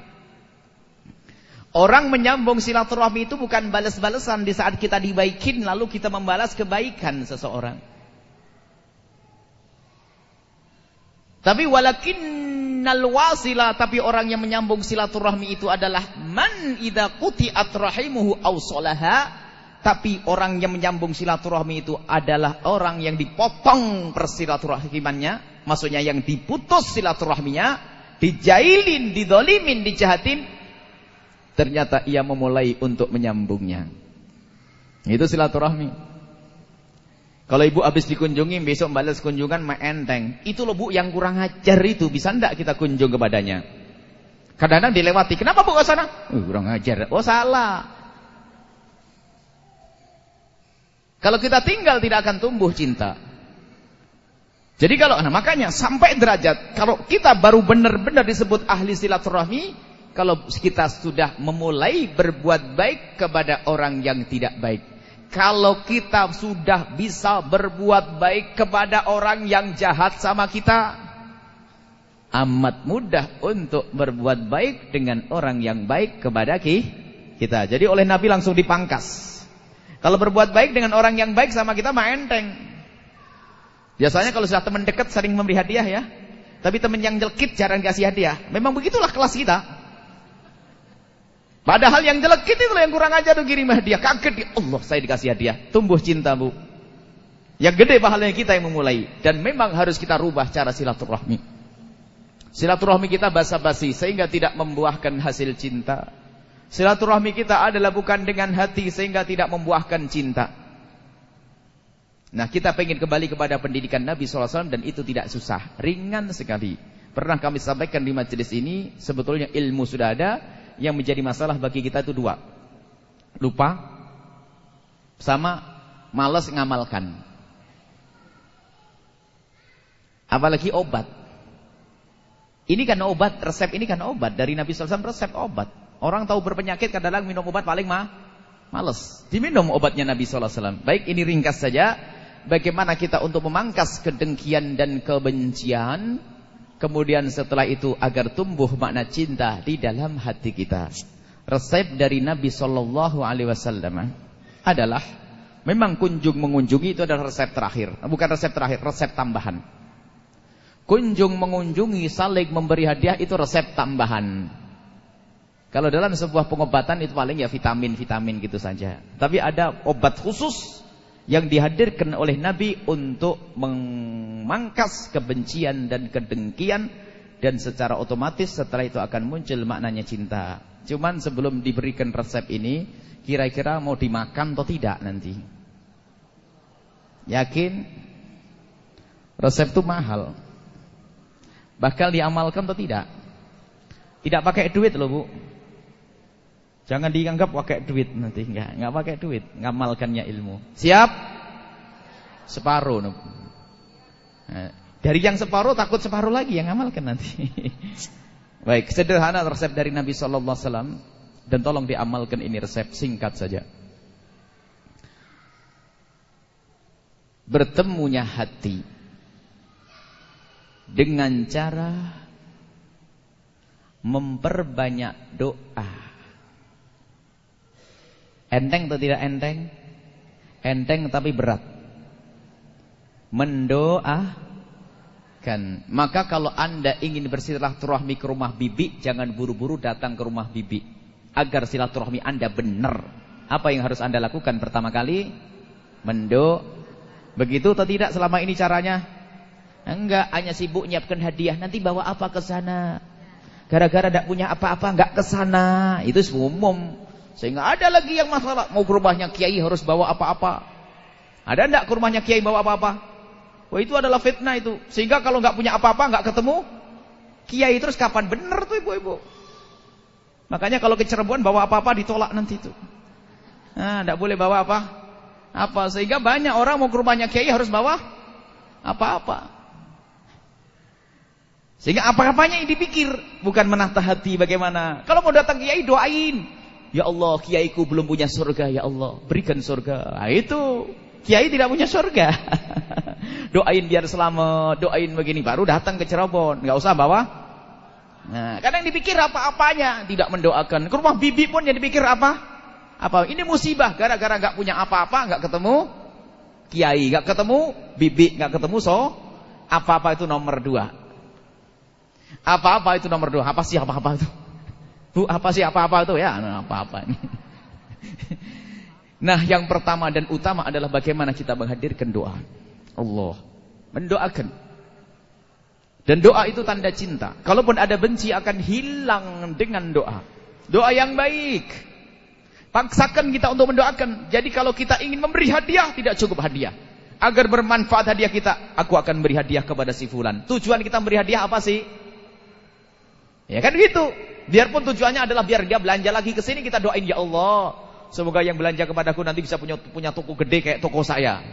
Orang menyambung silaturahmi itu bukan balas-balasan di saat kita dibaikin lalu kita membalas kebaikan seseorang. Tapi walakinnal wasila tapi orang yang menyambung silaturahmi itu adalah man idza quti'at rahimuhu aw tapi orang yang menyambung silaturahmi itu adalah orang yang dipotong persilaturahmiannya maksudnya yang diputus silaturahminya dijailin, didolimin, dijahatin Ternyata ia memulai untuk menyambungnya. Itu silaturahmi. Kalau ibu habis dikunjungi, besok balas kunjungan enteng. Itu loh bu yang kurang ajar itu. Bisa ndak kita kunjung kepadanya? Kadang-kadang dilewati. Kenapa bu ke sana? Uh, kurang ajar. Oh salah. Kalau kita tinggal tidak akan tumbuh cinta. Jadi kalau, nah makanya sampai derajat. Kalau kita baru benar-benar disebut ahli silaturahmi kalau kita sudah memulai berbuat baik kepada orang yang tidak baik. Kalau kita sudah bisa berbuat baik kepada orang yang jahat sama kita, amat mudah untuk berbuat baik dengan orang yang baik kepada kita. Jadi oleh Nabi langsung dipangkas. Kalau berbuat baik dengan orang yang baik sama kita mah enteng. Biasanya kalau sudah teman dekat sering memberi hadiah ya. Tapi teman yang jelekit jarang kasih hadiah. Memang begitulah kelas kita. Padahal yang jelek itu yang kurang aja tuh kirim hadiah. Kaget dia. Allah saya dikasih hadiah. Tumbuh cinta bu. Yang gede pahalanya kita yang memulai. Dan memang harus kita rubah cara silaturahmi. Silaturahmi kita basa-basi. Sehingga tidak membuahkan hasil cinta. Silaturahmi kita adalah bukan dengan hati. Sehingga tidak membuahkan cinta. Nah kita pengen kembali kepada pendidikan Nabi SAW. Dan itu tidak susah. Ringan sekali. Pernah kami sampaikan di majelis ini. Sebetulnya ilmu sudah ada yang menjadi masalah bagi kita itu dua. Lupa sama malas ngamalkan. Apalagi obat. Ini kan obat, resep ini kan obat. Dari Nabi SAW resep obat. Orang tahu berpenyakit kadang-kadang minum obat paling mah males. Diminum obatnya Nabi SAW. Baik ini ringkas saja. Bagaimana kita untuk memangkas kedengkian dan kebencian Kemudian setelah itu agar tumbuh makna cinta di dalam hati kita. Resep dari Nabi Shallallahu Alaihi Wasallam adalah memang kunjung mengunjungi itu adalah resep terakhir, bukan resep terakhir, resep tambahan. Kunjung mengunjungi, saling memberi hadiah itu resep tambahan. Kalau dalam sebuah pengobatan itu paling ya vitamin-vitamin gitu saja. Tapi ada obat khusus yang dihadirkan oleh Nabi untuk memangkas kebencian dan kedengkian dan secara otomatis setelah itu akan muncul maknanya cinta. Cuman sebelum diberikan resep ini, kira-kira mau dimakan atau tidak nanti? Yakin? Resep itu mahal. Bakal diamalkan atau tidak? Tidak pakai duit loh bu. Jangan dianggap pakai duit nanti enggak, enggak pakai duit, ngamalkannya ilmu. Siap? Separuh. Nah, dari yang separuh takut separuh lagi yang ngamalkan nanti. Baik, sederhana resep dari Nabi sallallahu alaihi wasallam dan tolong diamalkan ini resep singkat saja. Bertemunya hati dengan cara memperbanyak doa. Enteng atau tidak enteng? Enteng tapi berat. Mendoakan. Maka kalau anda ingin bersilaturahmi ke rumah bibi, jangan buru-buru datang ke rumah bibi. Agar silaturahmi anda benar. Apa yang harus anda lakukan pertama kali? Mendo. Begitu atau tidak selama ini caranya? Enggak, hanya sibuk nyiapkan hadiah. Nanti bawa apa ke sana? Gara-gara tidak punya apa-apa, enggak ke sana. Itu umum. Sehingga ada lagi yang masalah. Mau ke rumahnya kiai harus bawa apa-apa. Ada enggak ke rumahnya kiai bawa apa-apa? Wah itu adalah fitnah itu. Sehingga kalau enggak punya apa-apa, enggak ketemu kiai terus kapan benar tuh ibu-ibu? Makanya kalau ke Cirebon bawa apa-apa ditolak nanti itu. Nah, tidak boleh bawa apa? Apa sehingga banyak orang mau ke rumahnya kiai harus bawa apa-apa. Sehingga apa-apanya yang dipikir bukan menata hati bagaimana. Kalau mau datang kiai doain. Ya Allah, kiaiku belum punya surga, ya Allah, berikan surga. Nah, itu kiai tidak punya surga. doain biar selamat, doain begini baru datang ke Cirebon, nggak usah bawa Nah, kadang dipikir apa-apanya, tidak mendoakan. Ke rumah bibi pun yang dipikir apa? Apa? Ini musibah gara-gara nggak punya apa-apa, nggak ketemu kiai, nggak ketemu bibi, nggak ketemu so. Apa-apa itu nomor dua. Apa-apa itu nomor dua. Apa sih apa-apa itu? Bu, apa sih apa-apa itu? Ya, nah, apa-apa ini. Nah, yang pertama dan utama adalah bagaimana kita menghadirkan doa. Allah mendoakan dan doa itu tanda cinta. Kalaupun ada benci akan hilang dengan doa. Doa yang baik. Paksakan kita untuk mendoakan. Jadi kalau kita ingin memberi hadiah, tidak cukup hadiah. Agar bermanfaat hadiah kita, aku akan beri hadiah kepada si fulan. Tujuan kita memberi hadiah apa sih? Ya kan gitu. Biarpun tujuannya adalah biar dia belanja lagi ke sini, kita doain ya Allah. Semoga yang belanja kepadaku nanti bisa punya punya toko gede kayak toko saya.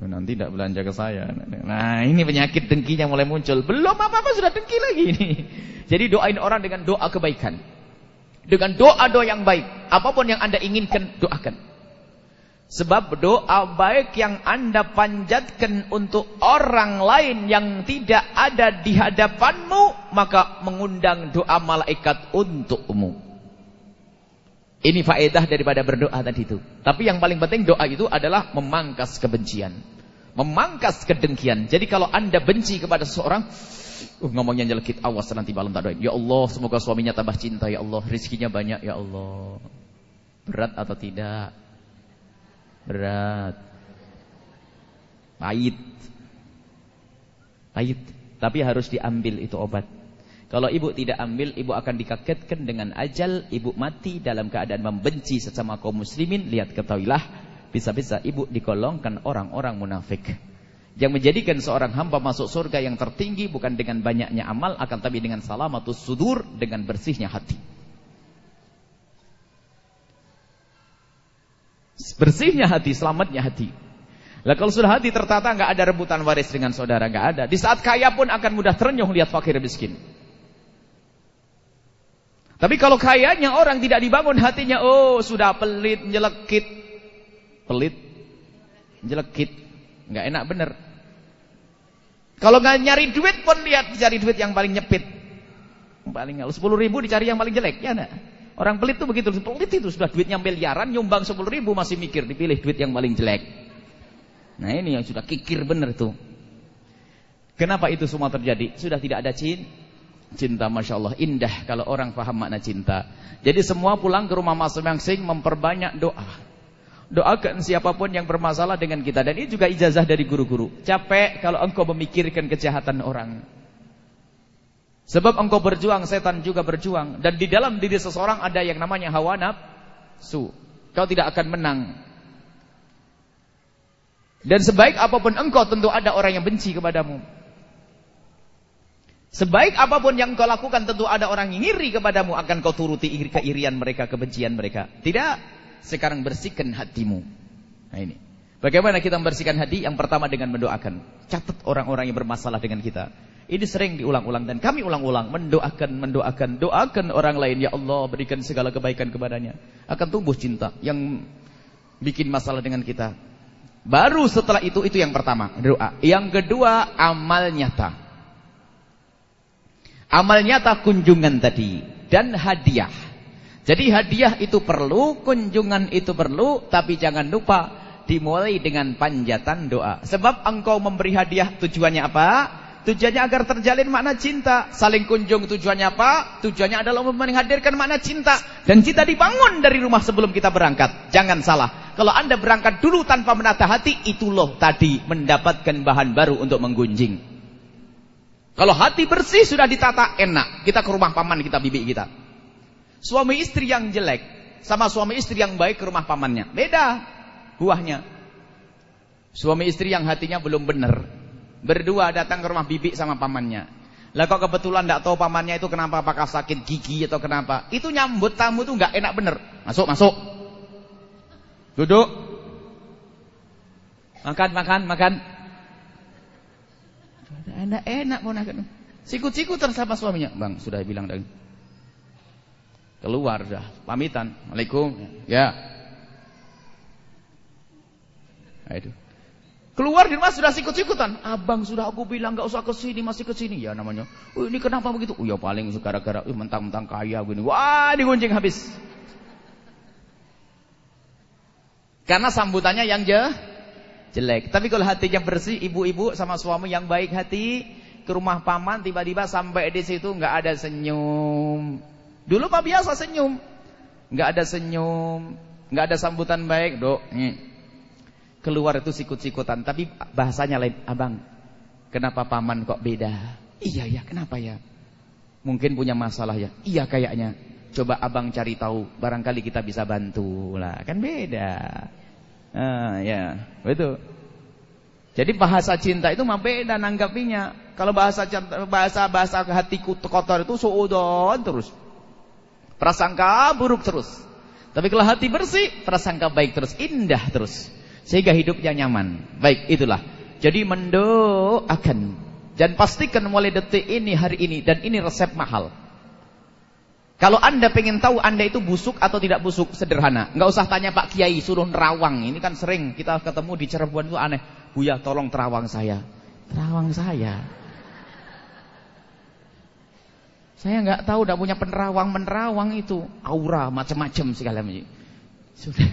Nanti tidak belanja ke saya. Nah ini penyakit dengkinya mulai muncul. Belum apa-apa sudah dengki lagi ini. Jadi doain orang dengan doa kebaikan. Dengan doa-doa yang baik. Apa pun yang anda inginkan, doakan. Sebab doa baik yang anda panjatkan untuk orang lain yang tidak ada di hadapanmu. Maka mengundang doa malaikat untukmu. Ini faedah daripada berdoa tadi itu. Tapi yang paling penting doa itu adalah memangkas kebencian. Memangkas kedengkian. Jadi kalau anda benci kepada seseorang, uh, ngomongnya nyelekit, awas nanti malam tak doain. Ya Allah, semoga suaminya tambah cinta, ya Allah. Rizkinya banyak, ya Allah. Berat atau tidak? Berat. Pahit. Pahit. Tapi harus diambil itu obat. Kalau ibu tidak ambil, ibu akan dikagetkan dengan ajal, ibu mati dalam keadaan membenci sesama kaum muslimin. Lihat ketahuilah, bisa-bisa ibu dikolongkan orang-orang munafik. Yang menjadikan seorang hamba masuk surga yang tertinggi bukan dengan banyaknya amal, akan tapi dengan salamatus sudur, dengan bersihnya hati. Bersihnya hati, selamatnya hati. Lah kalau sudah hati tertata, nggak ada rebutan waris dengan saudara, nggak ada. Di saat kaya pun akan mudah terenyuh lihat fakir miskin. Tapi kalau kayaknya orang tidak dibangun hatinya, oh sudah pelit, nyelekit. Pelit, nyelekit. Nggak enak bener. Kalau nggak nyari duit pun lihat cari duit yang paling nyepit. Paling sepuluh ribu dicari yang paling jelek, ya enggak? Orang pelit itu begitu, pelit itu sudah duitnya miliaran, nyumbang sepuluh ribu masih mikir dipilih duit yang paling jelek. Nah ini yang sudah kikir bener tuh. Kenapa itu semua terjadi? Sudah tidak ada cinta Cinta Masya Allah indah kalau orang paham makna cinta. Jadi semua pulang ke rumah masing-masing memperbanyak doa. Doakan siapa pun yang bermasalah dengan kita. Dan ini juga ijazah dari guru-guru. Capek kalau engkau memikirkan kejahatan orang. Sebab engkau berjuang, setan juga berjuang. Dan di dalam diri seseorang ada yang namanya hawa nafsu. Kau tidak akan menang. Dan sebaik apa pun engkau tentu ada orang yang benci kepadamu. Sebaik apa pun yang kau lakukan tentu ada orang yang iri kepadamu akan kau turuti keirian mereka, kebencian mereka. Tidak. Sekarang bersihkan hatimu. Nah ini. Bagaimana kita membersihkan hati? Yang pertama dengan mendoakan. Catat orang-orang yang bermasalah dengan kita. Ini sering diulang-ulang dan kami ulang-ulang mendoakan, mendoakan, doakan orang lain ya Allah berikan segala kebaikan kepadanya. Akan tumbuh cinta yang bikin masalah dengan kita. Baru setelah itu itu yang pertama, doa. Yang kedua amal nyata. Amal nyata kunjungan tadi dan hadiah. Jadi hadiah itu perlu, kunjungan itu perlu, tapi jangan lupa dimulai dengan panjatan doa. Sebab engkau memberi hadiah tujuannya apa? Tujuannya agar terjalin makna cinta. Saling kunjung tujuannya apa? Tujuannya adalah menghadirkan makna cinta. Dan cinta dibangun dari rumah sebelum kita berangkat. Jangan salah. Kalau anda berangkat dulu tanpa menata hati, itu loh tadi mendapatkan bahan baru untuk menggunjing. Kalau hati bersih sudah ditata enak. Kita ke rumah paman kita, bibi kita. Suami istri yang jelek sama suami istri yang baik ke rumah pamannya. Beda buahnya. Suami istri yang hatinya belum benar. Berdua datang ke rumah bibi sama pamannya. Lah kok kebetulan tidak tahu pamannya itu kenapa apakah sakit gigi atau kenapa. Itu nyambut tamu tuh nggak enak bener. Masuk, masuk. Duduk. Makan, makan, makan. Enak-enak ponakan. Sikut-sikut sama suaminya. Bang, sudah bilang tadi. Keluar dah, pamitan. Assalamualaikum. Ya. Aduh. Keluar di rumah sudah sikut-sikutan. Abang sudah aku bilang gak usah ke sini, masih ke sini. Ya namanya. Oh, ini kenapa begitu? Oh ya paling gara-gara uh, mentang-mentang kaya gini. Wah, digunjing habis. Karena sambutannya yang je, jelek. Tapi kalau hatinya bersih, ibu-ibu sama suami yang baik hati, ke rumah paman tiba-tiba sampai di situ nggak ada senyum. Dulu mah biasa senyum. nggak ada senyum, nggak ada sambutan baik, Dok. Nih keluar itu sikut-sikutan, tapi bahasanya lain. Abang, kenapa paman kok beda? Iya ya, kenapa ya? Mungkin punya masalah ya. Iya kayaknya. Coba abang cari tahu, barangkali kita bisa bantu lah. Kan beda. Ah, ya, betul. Jadi bahasa cinta itu mah beda nanggapinya. Kalau bahasa bahasa bahasa hatiku kotor itu suudon terus. Prasangka buruk terus. Tapi kalau hati bersih, prasangka baik terus, indah terus sehingga hidupnya nyaman. Baik, itulah. Jadi mendoakan dan pastikan mulai detik ini hari ini dan ini resep mahal. Kalau anda pengen tahu anda itu busuk atau tidak busuk, sederhana. Nggak usah tanya Pak Kiai, suruh nerawang. Ini kan sering kita ketemu di Cirebon itu aneh. Buya tolong terawang saya. Terawang saya. Saya nggak tahu, tidak punya penerawang menerawang itu. Aura macam-macam segala macam. Sudah.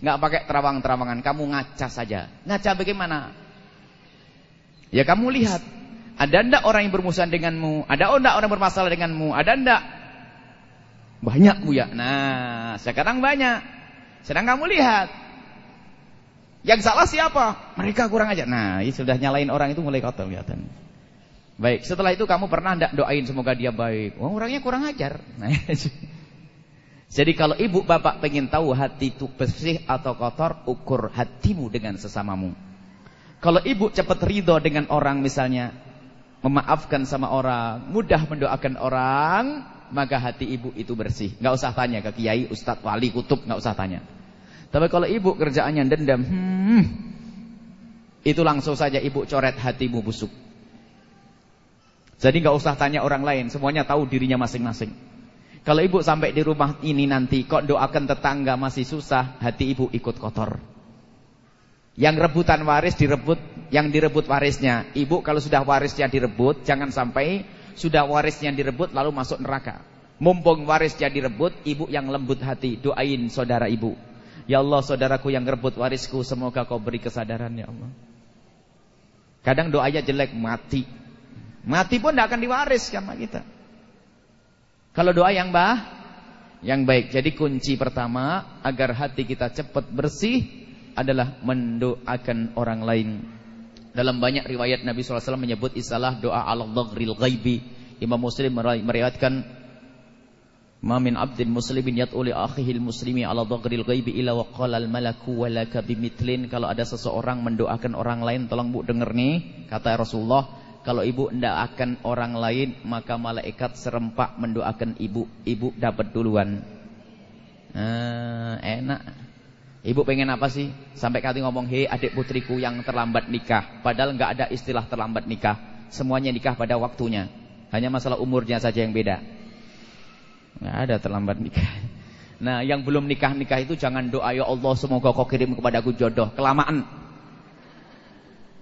Nggak pakai terawang-terawangan, kamu ngaca saja. Ngaca bagaimana? Ya kamu lihat, ada ndak orang yang bermusuhan denganmu? Ada ndak orang bermasalah denganmu? Ada ndak? Banyak Bu ya. Nah, sekarang banyak. Sedang kamu lihat. Yang salah siapa? Mereka kurang aja. Nah, ini sudah nyalain orang itu mulai kotor kelihatan. Baik, setelah itu kamu pernah ndak doain semoga dia baik? Oh, orangnya kurang ajar. Nah, Jadi kalau ibu bapak pengen tahu hati itu bersih atau kotor, ukur hatimu dengan sesamamu. Kalau ibu cepat ridho dengan orang misalnya, memaafkan sama orang, mudah mendoakan orang, maka hati ibu itu bersih. Gak usah tanya ke kiai, ustadz, wali, kutub, gak usah tanya. Tapi kalau ibu kerjaannya dendam, hmm, itu langsung saja ibu coret hatimu busuk. Jadi gak usah tanya orang lain, semuanya tahu dirinya masing-masing. Kalau ibu sampai di rumah ini nanti kok doakan tetangga masih susah, hati ibu ikut kotor. Yang rebutan waris direbut, yang direbut warisnya. Ibu kalau sudah warisnya direbut, jangan sampai sudah warisnya direbut lalu masuk neraka. Mumpung warisnya direbut, ibu yang lembut hati, doain saudara ibu. Ya Allah, saudaraku yang rebut warisku, semoga kau beri kesadaran ya Allah. Kadang doanya jelek, mati. Mati pun tidak akan diwaris sama kita. Kalau doa yang bah, yang baik. Jadi kunci pertama agar hati kita cepat bersih adalah mendoakan orang lain. Dalam banyak riwayat Nabi SAW menyebut istilah doa ala dhaghril ghaibi. Imam Muslim meriwayatkan Ma min abdin muslimin yad'u li akhihi muslimi ala dhaghril ghaibi ila wa qala al malaku wa laka bimitlin kalau ada seseorang mendoakan orang lain tolong Bu dengar nih kata Rasulullah kalau ibu tidak akan orang lain, maka malaikat serempak mendoakan ibu. Ibu dapat duluan. Ah, enak. Ibu pengen apa sih? Sampai kati ngomong, hei adik putriku yang terlambat nikah. Padahal nggak ada istilah terlambat nikah. Semuanya nikah pada waktunya. Hanya masalah umurnya saja yang beda. Nggak ada terlambat nikah. Nah, yang belum nikah-nikah itu jangan doa ya Allah semoga kau kirim kepada aku jodoh. Kelamaan.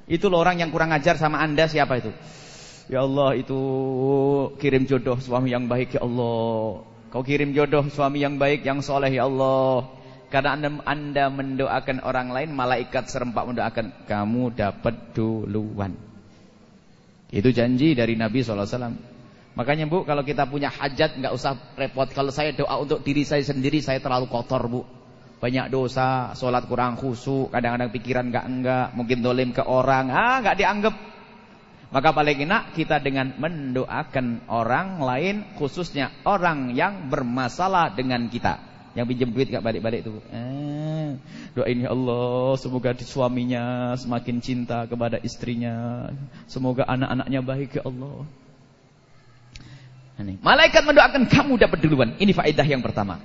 Itu loh orang yang kurang ajar sama anda siapa itu? Ya Allah itu kirim jodoh suami yang baik ya Allah. Kau kirim jodoh suami yang baik yang soleh ya Allah. Karena anda, anda mendoakan orang lain, malaikat serempak mendoakan kamu dapat duluan. Itu janji dari Nabi SAW. Makanya bu, kalau kita punya hajat nggak usah repot. Kalau saya doa untuk diri saya sendiri, saya terlalu kotor bu banyak dosa, sholat kurang khusyuk, kadang-kadang pikiran enggak enggak, mungkin dolim ke orang, ah enggak dianggap. Maka paling enak kita dengan mendoakan orang lain, khususnya orang yang bermasalah dengan kita. Yang pinjam duit enggak balik-balik itu. Eh, doain ya Allah, semoga suaminya semakin cinta kepada istrinya. Semoga anak-anaknya baik ya Allah. Malaikat mendoakan kamu dapat duluan. Ini faedah yang pertama.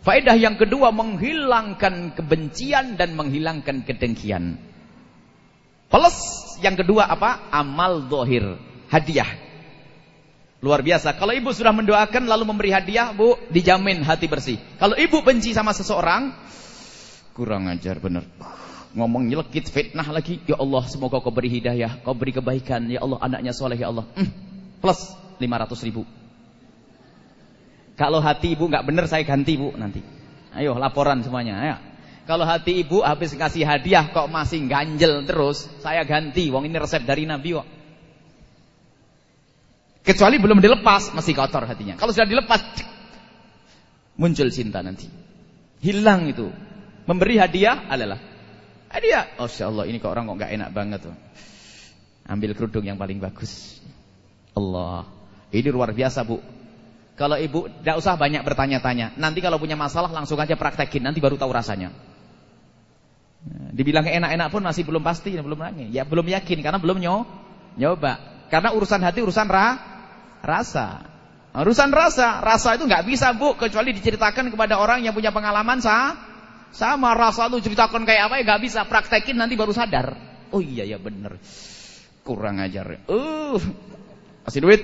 Faedah yang kedua menghilangkan kebencian dan menghilangkan kedengkian. Plus yang kedua apa? Amal dohir, hadiah. Luar biasa. Kalau ibu sudah mendoakan lalu memberi hadiah, bu, dijamin hati bersih. Kalau ibu benci sama seseorang, kurang ajar benar. Ngomong nyelekit fitnah lagi. Ya Allah, semoga kau beri hidayah, kau beri kebaikan. Ya Allah, anaknya soleh ya Allah. Hmm, plus 500 ribu. Kalau hati ibu nggak benar, saya ganti bu nanti. Ayo laporan semuanya. Ayo. Kalau hati ibu habis kasih hadiah kok masih ganjel terus, saya ganti. Wong ini resep dari Nabi kok. Kecuali belum dilepas, masih kotor hatinya. Kalau sudah dilepas, muncul cinta nanti. Hilang itu. Memberi hadiah adalah hadiah. Oh, Allah, ini kok orang kok nggak enak banget tuh. Ambil kerudung yang paling bagus. Allah. Ini luar biasa, Bu. Kalau ibu tidak usah banyak bertanya-tanya. Nanti kalau punya masalah langsung aja praktekin, nanti baru tahu rasanya. Dibilang enak-enak pun masih belum pasti, belum lagi. Ya belum yakin karena belum nyoba. Karena urusan hati urusan ra rasa. Urusan rasa, rasa itu nggak bisa bu, kecuali diceritakan kepada orang yang punya pengalaman sah. Sama rasa itu ceritakan kayak apa ya nggak bisa, praktekin nanti baru sadar. Oh iya ya bener, kurang ajar. Uh, kasih duit,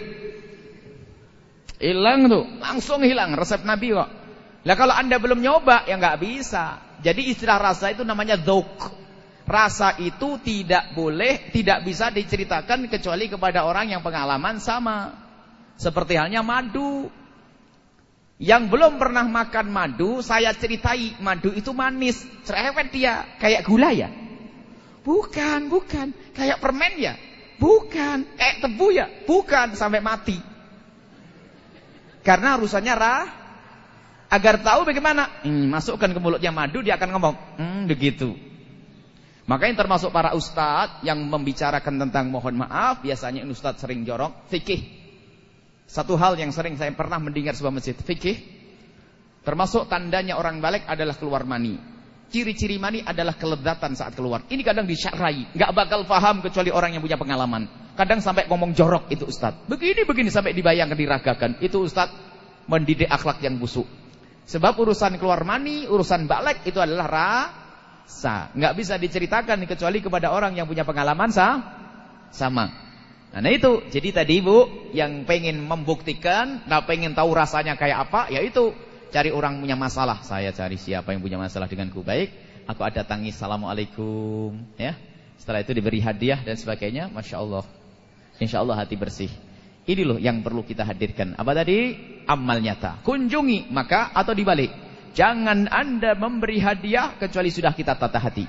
hilang tuh, langsung hilang resep Nabi kok. Lah kalau anda belum nyoba ya nggak bisa. Jadi istilah rasa itu namanya dok. Rasa itu tidak boleh, tidak bisa diceritakan kecuali kepada orang yang pengalaman sama. Seperti halnya madu. Yang belum pernah makan madu, saya ceritai madu itu manis. Cerewet dia, kayak gula ya? Bukan, bukan. Kayak permen ya? Bukan. Kayak tebu ya? Bukan, sampai mati. Karena urusannya rah. Agar tahu bagaimana, hmm, masukkan ke mulutnya madu, dia akan ngomong, hmm, begitu. Makanya termasuk para ustadz yang membicarakan tentang mohon maaf, biasanya ustadz sering jorok, fikih. Satu hal yang sering saya pernah mendengar sebuah masjid fikih termasuk tandanya orang balik adalah keluar mani. Ciri-ciri mani adalah keledatan saat keluar. Ini kadang disyarai, nggak bakal paham kecuali orang yang punya pengalaman. Kadang sampai ngomong jorok itu ustaz. Begini begini sampai dibayangkan diragakan. Itu ustaz mendidik akhlak yang busuk. Sebab urusan keluar mani, urusan balik itu adalah rasa. Nggak bisa diceritakan kecuali kepada orang yang punya pengalaman sah, sama. Nah itu, jadi tadi ibu yang pengen membuktikan, nggak pengen tahu rasanya kayak apa, yaitu cari orang punya masalah. Saya cari siapa yang punya masalah denganku baik, aku ada tangis assalamualaikum, ya. Setelah itu diberi hadiah dan sebagainya, masya Allah, insya Allah hati bersih. Ini loh yang perlu kita hadirkan. Apa tadi? Amal nyata. Kunjungi maka atau dibalik. Jangan anda memberi hadiah kecuali sudah kita tata hati.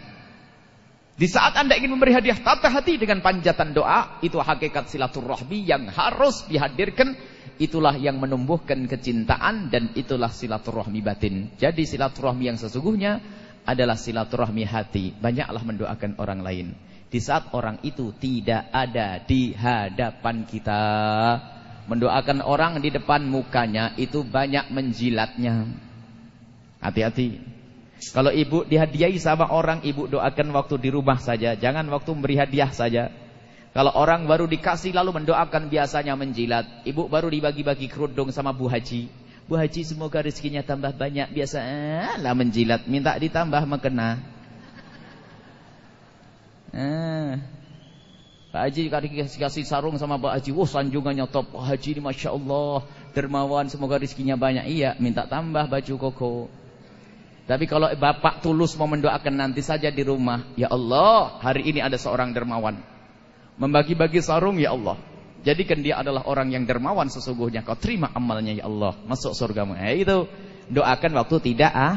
Di saat anda ingin memberi hadiah tata hati dengan panjatan doa, itu hakikat silaturahmi yang harus dihadirkan. Itulah yang menumbuhkan kecintaan dan itulah silaturahmi batin. Jadi silaturahmi yang sesungguhnya adalah silaturahmi hati. Banyaklah mendoakan orang lain. Di saat orang itu tidak ada di hadapan kita. Mendoakan orang di depan mukanya itu banyak menjilatnya. Hati-hati. Kalau ibu dihadiahi sama orang, ibu doakan waktu di rumah saja. Jangan waktu memberi hadiah saja. Kalau orang baru dikasih lalu mendoakan biasanya menjilat. Ibu baru dibagi-bagi kerudung sama Bu Haji. Bu Haji semoga rezekinya tambah banyak. Biasa eh, lah menjilat. Minta ditambah mengena. Eh. Pak Haji kasih, kasih sarung sama Pak Haji. Wah sanjungannya top. Pak Haji ini Masya Allah. Dermawan semoga rezekinya banyak. Iya minta tambah baju koko. Tapi kalau bapak tulus mau mendoakan nanti saja di rumah. Ya Allah, hari ini ada seorang dermawan. Membagi-bagi sarung, ya Allah. Jadikan dia adalah orang yang dermawan sesungguhnya. Kau terima amalnya, ya Allah. Masuk surgamu. Eh, itu doakan waktu tidak ah.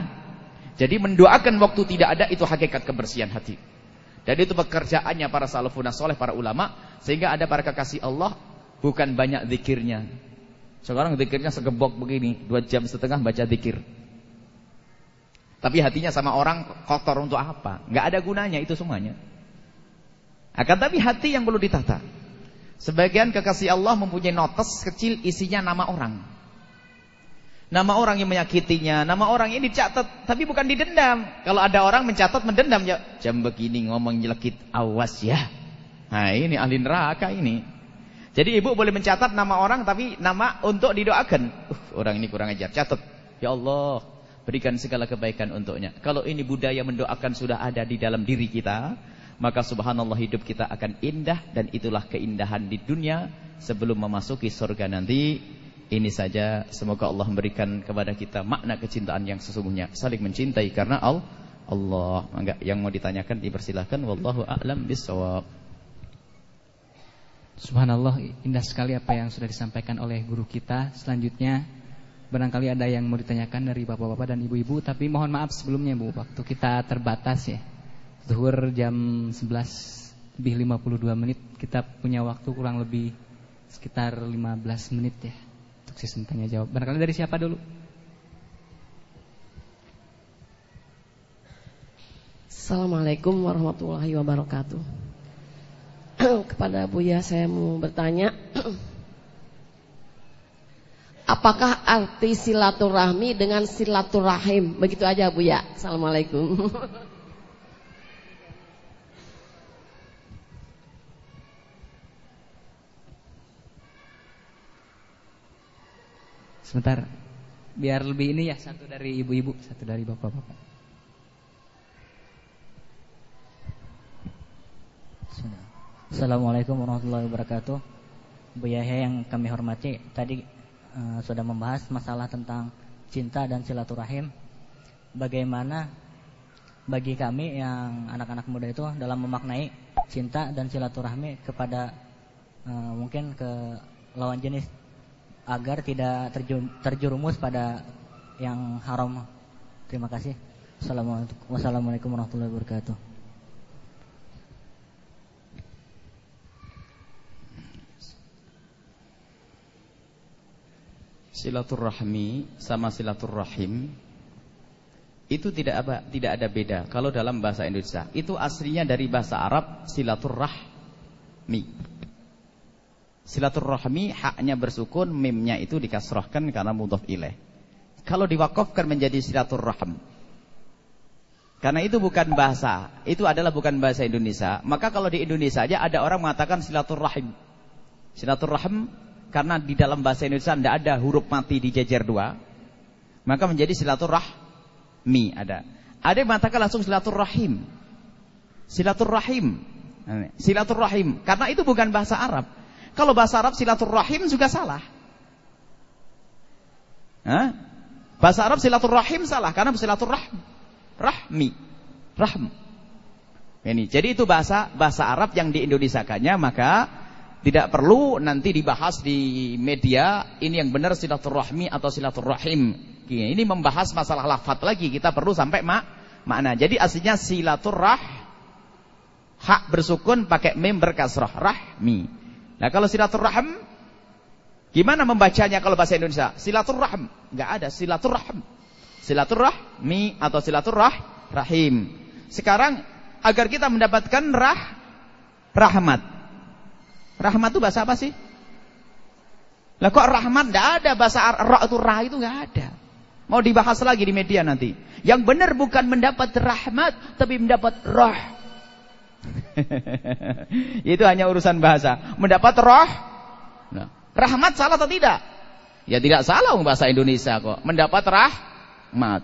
Jadi mendoakan waktu tidak ada itu hakikat kebersihan hati. Dan itu pekerjaannya para salafun soleh, para ulama. Sehingga ada para kekasih Allah, bukan banyak zikirnya. Sekarang zikirnya segebok begini, dua jam setengah baca zikir. Tapi hatinya sama orang kotor untuk apa? Gak ada gunanya itu semuanya. Akan tapi hati yang perlu ditata. Sebagian kekasih Allah mempunyai notes kecil isinya nama orang. Nama orang yang menyakitinya, nama orang ini dicatat, tapi bukan didendam. Kalau ada orang mencatat mendendam ya, jam begini ngomong nyelekit, awas ya. Nah ini ahli neraka ini. Jadi ibu boleh mencatat nama orang tapi nama untuk didoakan. Uh, orang ini kurang ajar. Catat. Ya Allah, berikan segala kebaikan untuknya. Kalau ini budaya mendoakan sudah ada di dalam diri kita, maka subhanallah hidup kita akan indah dan itulah keindahan di dunia sebelum memasuki surga nanti. Ini saja semoga Allah memberikan kepada kita makna kecintaan yang sesungguhnya, saling mencintai karena Allah. Allah. Enggak yang mau ditanyakan dipersilahkan wallahu a'lam bissawab. Subhanallah indah sekali apa yang sudah disampaikan oleh guru kita. Selanjutnya barangkali ada yang mau ditanyakan dari bapak-bapak dan ibu-ibu tapi mohon maaf sebelumnya Bu, waktu kita terbatas ya. Zuhur jam 11 lebih 52 menit. Kita punya waktu kurang lebih sekitar 15 menit ya untuk sistem tanya jawab. Barangkali dari siapa dulu? Assalamualaikum warahmatullahi wabarakatuh. Kepada Buya saya mau bertanya, apakah arti silaturahmi dengan silaturahim? Begitu aja Buya. Assalamualaikum. Sebentar. Biar lebih ini ya satu dari ibu-ibu, satu dari bapak-bapak. Assalamualaikum warahmatullahi wabarakatuh. Bu Yahya yang kami hormati, tadi uh, sudah membahas masalah tentang cinta dan silaturahim. Bagaimana bagi kami yang anak-anak muda itu dalam memaknai cinta dan silaturahmi kepada uh, mungkin ke lawan jenis agar tidak terjerumus pada yang haram. Terima kasih. Wassalamualaikum warahmatullahi wabarakatuh. Silaturahmi sama silaturahim itu tidak apa tidak ada beda kalau dalam bahasa Indonesia. Itu aslinya dari bahasa Arab silaturahmi. Silaturahmi haknya bersukun, mimnya itu dikasrahkan karena mudhaf ilaih. Kalau diwakafkan menjadi silaturahim. Karena itu bukan bahasa, itu adalah bukan bahasa Indonesia. Maka kalau di Indonesia aja ada orang mengatakan silaturahim. Silaturahim karena di dalam bahasa Indonesia tidak ada huruf mati di jajar dua. Maka menjadi silaturahmi ada. Ada yang mengatakan langsung silaturahim. Silaturahim. Silaturahim. Karena itu bukan bahasa Arab. Kalau bahasa Arab silaturahim juga salah. Hah? Bahasa Arab silaturahim salah karena silaturahim rahmi, rahm. Ini. Jadi itu bahasa bahasa Arab yang di Indonesia-kannya maka tidak perlu nanti dibahas di media ini yang benar silaturahmi atau silaturahim. Ini membahas masalah lafaz lagi kita perlu sampai mak makna. Jadi aslinya silaturah hak bersukun pakai mim berkasrah rahmi. Nah kalau silaturahim, gimana membacanya kalau bahasa Indonesia? Silaturahim, nggak ada silaturahim. Silaturahmi atau silaturahim. Sekarang agar kita mendapatkan rah rahmat. Rahmat itu bahasa apa sih? Lah kok rahmat nggak ada bahasa ra itu rah itu nggak ada. Mau dibahas lagi di media nanti. Yang benar bukan mendapat rahmat tapi mendapat rah. Itu hanya urusan bahasa. Mendapat roh, nah, rahmat salah atau tidak? Ya tidak salah bahasa Indonesia kok. Mendapat rahmat.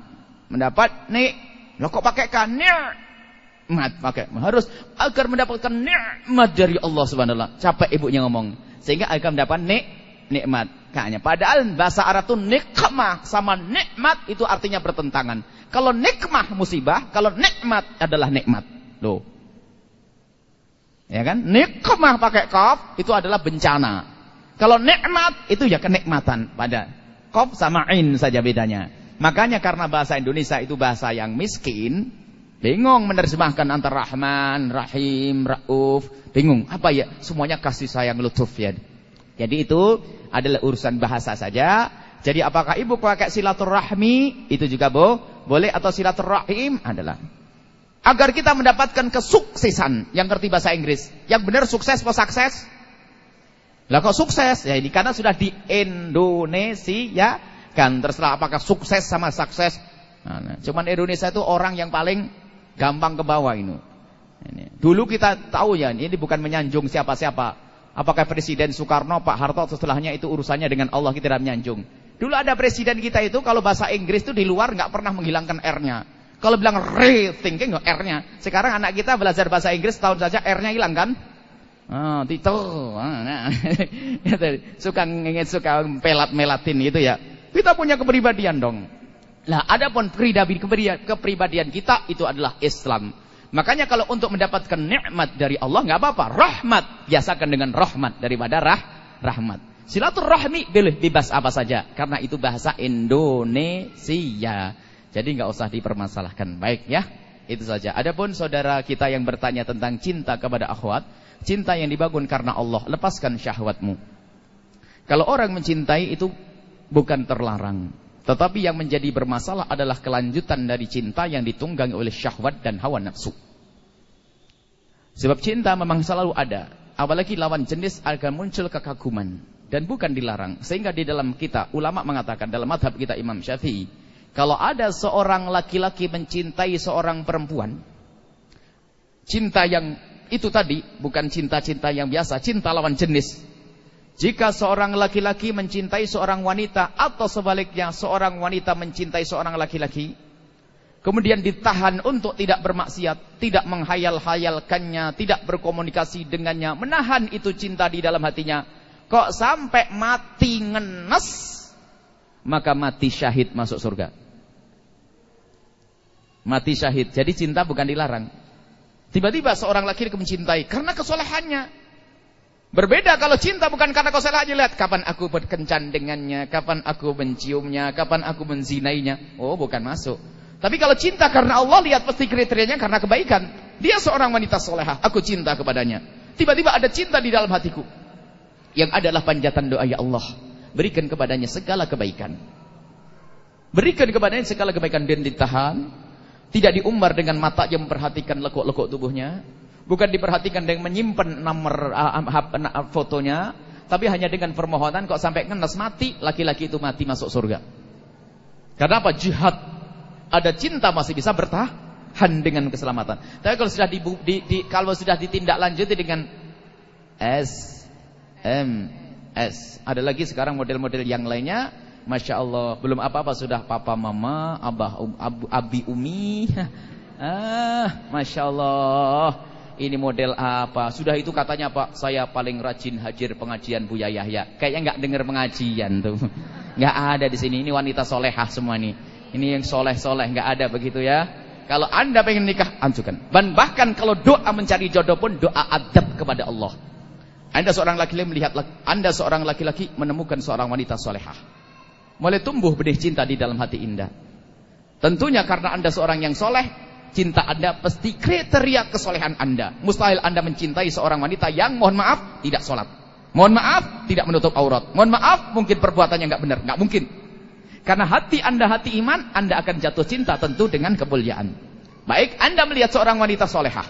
Mendapat nik. Lo kok pakai kan nikmat pakai harus agar mendapatkan nikmat dari Allah Subhanahu wa taala. Capek ibunya ngomong. Sehingga agar mendapat nik nikmat kayaknya. Padahal bahasa Arab itu nikmah sama nikmat itu artinya bertentangan. Kalau nikmah musibah, kalau nikmat adalah nikmat. Loh. Ya kan? Nikmah pakai kaf itu adalah bencana. Kalau nikmat itu ya kenikmatan pada kaf sama in saja bedanya. Makanya karena bahasa Indonesia itu bahasa yang miskin, bingung menerjemahkan antara Rahman, Rahim, Rauf, bingung. Apa ya? Semuanya kasih sayang lutuf ya. Jadi itu adalah urusan bahasa saja. Jadi apakah ibu pakai silaturahmi itu juga bo boleh atau silaturahim adalah Agar kita mendapatkan kesuksesan. Yang ngerti bahasa Inggris. Yang benar sukses atau sukses? Lah kok sukses? Ya ini karena sudah di Indonesia kan terserah apakah sukses sama sukses. Nah, nah. Cuman Indonesia itu orang yang paling gampang ke bawah ini. Dulu kita tahu ya, ini bukan menyanjung siapa-siapa. Apakah Presiden Soekarno, Pak Harto setelahnya itu urusannya dengan Allah kita tidak menyanjung. Dulu ada presiden kita itu kalau bahasa Inggris itu di luar nggak pernah menghilangkan R-nya. Kalau bilang rethinking nggak R-nya. Sekarang anak kita belajar bahasa Inggris tahun saja R-nya hilang kan? Oh, Tito. Nah, suka ingin suka pelat-melatin itu ya. Kita punya kepribadian dong. Nah, adapun kepribadian kita itu adalah Islam. Makanya kalau untuk mendapatkan nikmat dari Allah nggak apa-apa, rahmat biasakan dengan rahmat daripada rah rahmat. Silaturahmi boleh bebas apa saja karena itu bahasa Indonesia. Jadi nggak usah dipermasalahkan. Baik ya. Itu saja. Adapun saudara kita yang bertanya tentang cinta kepada akhwat, cinta yang dibangun karena Allah, lepaskan syahwatmu. Kalau orang mencintai itu bukan terlarang. Tetapi yang menjadi bermasalah adalah kelanjutan dari cinta yang ditunggangi oleh syahwat dan hawa nafsu. Sebab cinta memang selalu ada. Apalagi lawan jenis akan muncul kekaguman. Dan bukan dilarang. Sehingga di dalam kita, ulama mengatakan, dalam madhab kita Imam Syafi'i. Kalau ada seorang laki-laki mencintai seorang perempuan. Cinta yang itu tadi, bukan cinta-cinta yang biasa. Cinta lawan jenis jika seorang laki-laki mencintai seorang wanita atau sebaliknya seorang wanita mencintai seorang laki-laki, kemudian ditahan untuk tidak bermaksiat, tidak menghayal-hayalkannya, tidak berkomunikasi dengannya, menahan itu cinta di dalam hatinya, kok sampai mati ngenes, maka mati syahid masuk surga. Mati syahid. Jadi cinta bukan dilarang. Tiba-tiba seorang laki-laki mencintai karena kesolehannya, Berbeda kalau cinta bukan karena kau salah aja lihat kapan aku berkencan dengannya, kapan aku menciumnya, kapan aku menzinainya. Oh, bukan masuk. Tapi kalau cinta karena Allah lihat pasti kriterianya karena kebaikan. Dia seorang wanita soleha, aku cinta kepadanya. Tiba-tiba ada cinta di dalam hatiku. Yang adalah panjatan doa ya Allah. Berikan kepadanya segala kebaikan. Berikan kepadanya segala kebaikan dan ditahan. Tidak diumbar dengan mata yang memperhatikan lekuk-lekuk tubuhnya. Bukan diperhatikan dengan menyimpan nomor uh, fotonya, tapi hanya dengan permohonan kok sampai ngenes mati, laki-laki itu mati masuk surga. Karena apa? Jihad. Ada cinta masih bisa bertahan dengan keselamatan. Tapi kalau sudah di, di, di kalau sudah ditindaklanjuti dengan S M S. Ada lagi sekarang model-model yang lainnya Masya Allah, belum apa-apa sudah papa mama, abah, um, abu, abi umi. Ah, Masya Allah. Ini model apa? Sudah itu katanya Pak, saya paling rajin hadir pengajian Buya Yahya. Kayaknya nggak dengar pengajian tuh. Nggak ada di sini. Ini wanita solehah semua nih. Ini yang soleh-soleh nggak ada begitu ya. Kalau anda pengen nikah, anjukan. Dan bahkan kalau doa mencari jodoh pun doa adab kepada Allah. Anda seorang laki-laki melihat, anda seorang laki-laki menemukan seorang wanita solehah. Mulai tumbuh benih cinta di dalam hati indah. Tentunya karena anda seorang yang soleh, cinta Anda pasti kriteria kesolehan Anda. Mustahil Anda mencintai seorang wanita yang mohon maaf tidak sholat. Mohon maaf tidak menutup aurat. Mohon maaf mungkin perbuatannya nggak benar, nggak mungkin. Karena hati Anda hati iman, Anda akan jatuh cinta tentu dengan kemuliaan. Baik, Anda melihat seorang wanita solehah.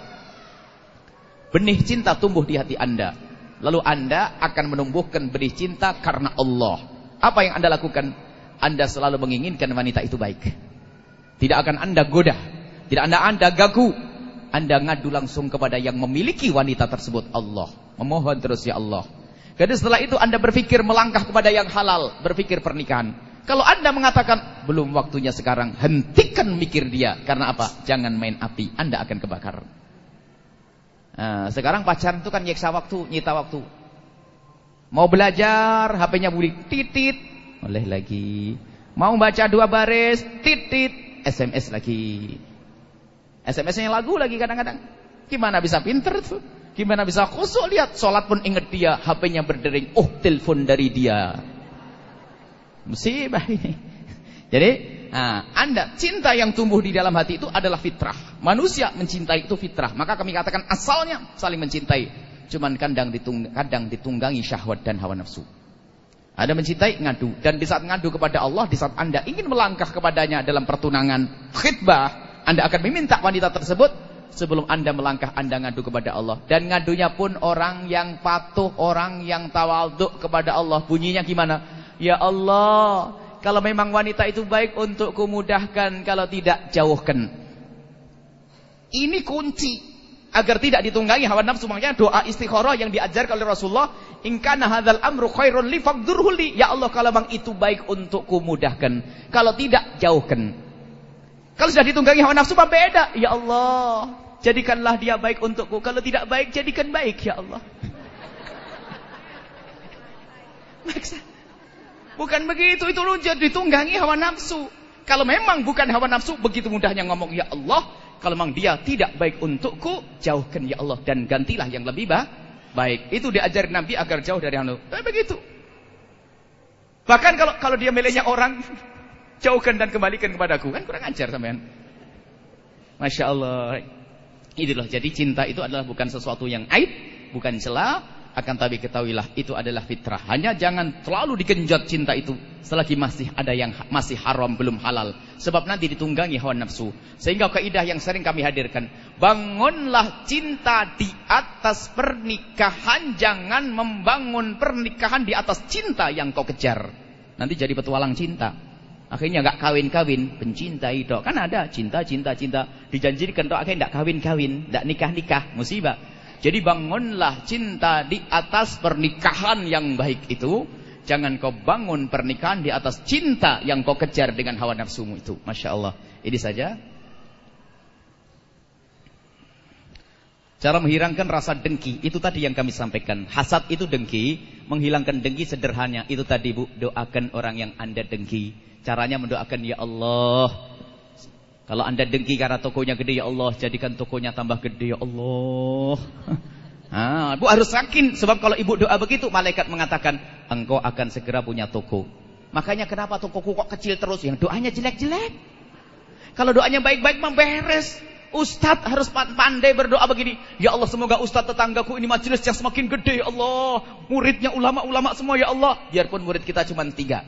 Benih cinta tumbuh di hati Anda. Lalu Anda akan menumbuhkan benih cinta karena Allah. Apa yang Anda lakukan? Anda selalu menginginkan wanita itu baik. Tidak akan Anda goda tidak anda anda gagu. Anda ngadu langsung kepada yang memiliki wanita tersebut. Allah. Memohon terus ya Allah. Jadi setelah itu anda berpikir melangkah kepada yang halal. Berpikir pernikahan. Kalau anda mengatakan, belum waktunya sekarang. Hentikan mikir dia. Karena apa? Jangan main api. Anda akan kebakar. Nah, sekarang pacaran itu kan nyiksa waktu, nyita waktu. Mau belajar, HP-nya bunyi titit, oleh lagi. Mau baca dua baris, titit, SMS lagi. SMS-nya lagu lagi kadang-kadang. Gimana bisa pinter tuh? Gimana bisa khusyuk lihat sholat pun ingat dia, HP-nya berdering, oh telepon dari dia. Musibah ini. Jadi, nah, Anda cinta yang tumbuh di dalam hati itu adalah fitrah. Manusia mencintai itu fitrah. Maka kami katakan asalnya saling mencintai. Cuman kadang, ditung, ditunggangi syahwat dan hawa nafsu. Anda mencintai ngadu dan di saat ngadu kepada Allah, di saat Anda ingin melangkah kepadanya dalam pertunangan khidbah, anda akan meminta wanita tersebut sebelum Anda melangkah Anda ngadu kepada Allah. Dan ngadunya pun orang yang patuh, orang yang tawalduk kepada Allah. Bunyinya gimana? Ya Allah, kalau memang wanita itu baik untuk kumudahkan, kalau tidak jauhkan. Ini kunci. Agar tidak ditunggangi hawa nafsu. Makanya doa istikharah yang diajarkan oleh Rasulullah in kana hadzal amru khairun li faqdurhu li. Ya Allah kalau bang itu baik untukku mudahkan. Kalau tidak jauhkan. Kalau sudah ditunggangi hawa nafsu apa beda. Ya Allah jadikanlah dia baik untukku. Kalau tidak baik jadikan baik ya Allah. Bukan begitu itu ditunggangi hawa nafsu. Kalau memang bukan hawa nafsu begitu mudahnya ngomong ya Allah kalau memang dia tidak baik untukku, jauhkan ya Allah dan gantilah yang lebih baik. Itu diajar Nabi agar jauh dari anu. Eh, begitu. Bahkan kalau kalau dia milihnya orang, jauhkan dan kembalikan kepadaku. Kan kurang ajar sampean. Masya Allah. Itulah. Jadi cinta itu adalah bukan sesuatu yang aib, bukan celah, akan tapi ketahuilah itu adalah fitrah. Hanya jangan terlalu digenjot cinta itu selagi masih ada yang masih haram belum halal. Sebab nanti ditunggangi hawa nafsu. Sehingga kaidah yang sering kami hadirkan, bangunlah cinta di atas pernikahan, jangan membangun pernikahan di atas cinta yang kau kejar. Nanti jadi petualang cinta. Akhirnya nggak kawin-kawin, pencinta itu kan ada cinta, cinta, cinta. Dijanjikan tuh akhirnya nggak kawin-kawin, nggak nikah-nikah, musibah. Jadi bangunlah cinta di atas pernikahan yang baik itu. Jangan kau bangun pernikahan di atas cinta yang kau kejar dengan hawa nafsumu itu. Masya Allah. Ini saja. Cara menghilangkan rasa dengki. Itu tadi yang kami sampaikan. Hasad itu dengki. Menghilangkan dengki sederhana. Itu tadi bu. Doakan orang yang anda dengki. Caranya mendoakan ya Allah. Kalau anda dengki karena tokonya gede ya Allah, jadikan tokonya tambah gede ya Allah. Nah, ibu harus yakin sebab kalau ibu doa begitu malaikat mengatakan engkau akan segera punya toko. Makanya kenapa tokoku kok kecil terus? Yang doanya jelek-jelek. Kalau doanya baik-baik memberes. Ustadz harus pandai berdoa begini. Ya Allah semoga ustadz tetanggaku ini majelis yang semakin gede ya Allah. Muridnya ulama-ulama semua ya Allah. Biarpun murid kita cuma tiga.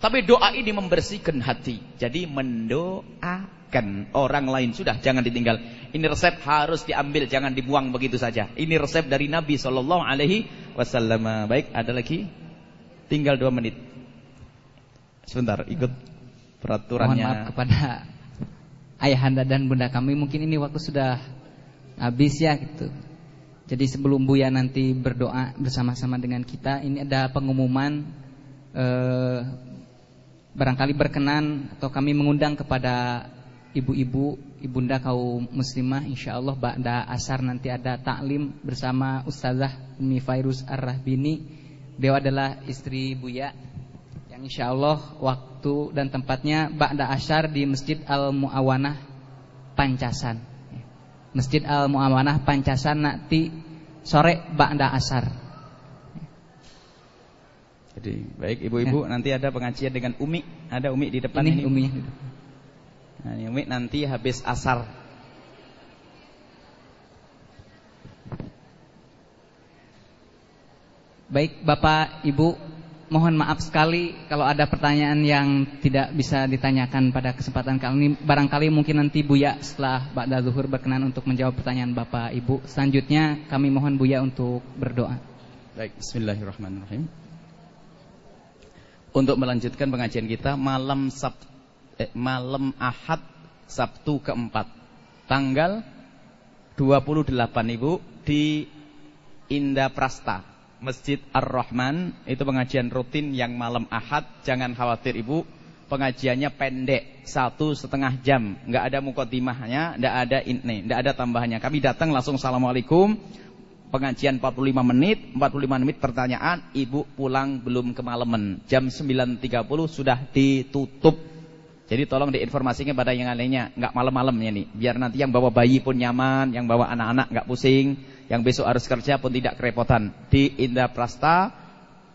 Tapi doa ini membersihkan hati. Jadi mendoakan orang lain sudah jangan ditinggal. Ini resep harus diambil, jangan dibuang begitu saja. Ini resep dari Nabi Shallallahu Alaihi Wasallam. Baik, ada lagi? Tinggal dua menit. Sebentar, ikut peraturannya. Mohon maaf kepada ayahanda dan bunda kami. Mungkin ini waktu sudah habis ya gitu. Jadi sebelum Buya nanti berdoa bersama-sama dengan kita, ini ada pengumuman eh, barangkali berkenan atau kami mengundang kepada ibu-ibu, ibunda kaum muslimah insyaallah ba'da asar nanti ada taklim bersama Ustazah Umi Fairuz Ar-Rahbini. Beliau adalah istri Buya yang insyaallah waktu dan tempatnya ba'da asar di Masjid Al-Muawanah Pancasan. Masjid Al-Muawanah Pancasan nanti sore ba'da asar. Jadi baik ibu-ibu ya. nanti ada pengajian dengan Umi, ada Umi di depan ini. ini. Umi. Nah, ini Umi nanti habis asar. Baik Bapak Ibu, mohon maaf sekali kalau ada pertanyaan yang tidak bisa ditanyakan pada kesempatan kali ini. Barangkali mungkin nanti Buya setelah Ba'da Zuhur berkenan untuk menjawab pertanyaan Bapak Ibu. Selanjutnya kami mohon Buya untuk berdoa. Baik, bismillahirrahmanirrahim untuk melanjutkan pengajian kita malam Sab eh, malam Ahad Sabtu keempat. Tanggal 28 Ibu di Indah Prasta Masjid Ar-Rahman. Itu pengajian rutin yang malam Ahad. Jangan khawatir Ibu pengajiannya pendek satu setengah jam. Nggak ada mukotimahnya nggak ada ini nggak ada tambahannya. Kami datang langsung assalamualaikum pengajian 45 menit, 45 menit pertanyaan, ibu pulang belum kemalaman. Jam 9.30 sudah ditutup. Jadi tolong diinformasikan pada yang lainnya, nggak malam-malam ya nih. Biar nanti yang bawa bayi pun nyaman, yang bawa anak-anak nggak pusing, yang besok harus kerja pun tidak kerepotan. Di Indah Prasta,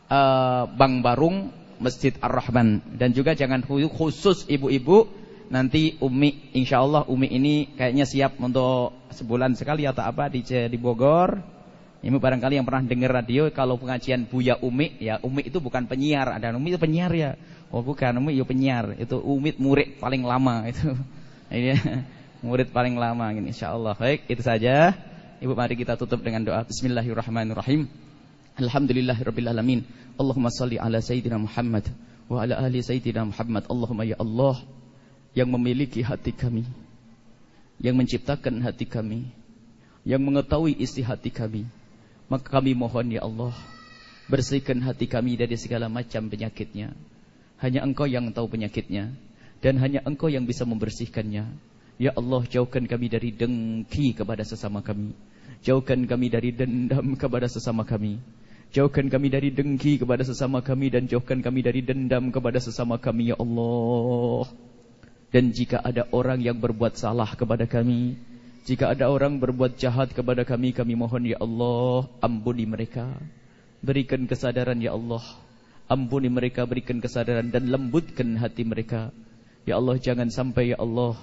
uh, Bang Barung, Masjid Ar-Rahman. Dan juga jangan khusus ibu-ibu, nanti Umi, insya Allah Umi ini kayaknya siap untuk sebulan sekali atau apa di, di Bogor ini barangkali yang pernah dengar radio kalau pengajian Buya Umi, ya Umi itu bukan penyiar, ada Umi itu penyiar ya. Oh bukan, Umi itu penyiar. Itu Umi murid paling lama itu. Ini murid paling lama ini insyaallah. Baik, itu saja. Ibu mari kita tutup dengan doa Bismillahirrahmanirrahim. Alhamdulillahirabbil alamin. Allahumma salli ala sayyidina Muhammad wa ala ahli sayyidina Muhammad. Allahumma ya Allah yang memiliki hati kami, yang menciptakan hati kami, yang mengetahui isi hati kami. Maka kami mohon ya Allah, bersihkan hati kami dari segala macam penyakitnya. Hanya Engkau yang tahu penyakitnya dan hanya Engkau yang bisa membersihkannya. Ya Allah, jauhkan kami dari dengki kepada sesama kami. Jauhkan kami dari dendam kepada sesama kami. Jauhkan kami dari dengki kepada sesama kami dan jauhkan kami dari dendam kepada sesama kami ya Allah. Dan jika ada orang yang berbuat salah kepada kami, jika ada orang berbuat jahat kepada kami, kami mohon ya Allah, ampuni mereka. Berikan kesadaran ya Allah. Ampuni mereka, berikan kesadaran dan lembutkan hati mereka. Ya Allah, jangan sampai ya Allah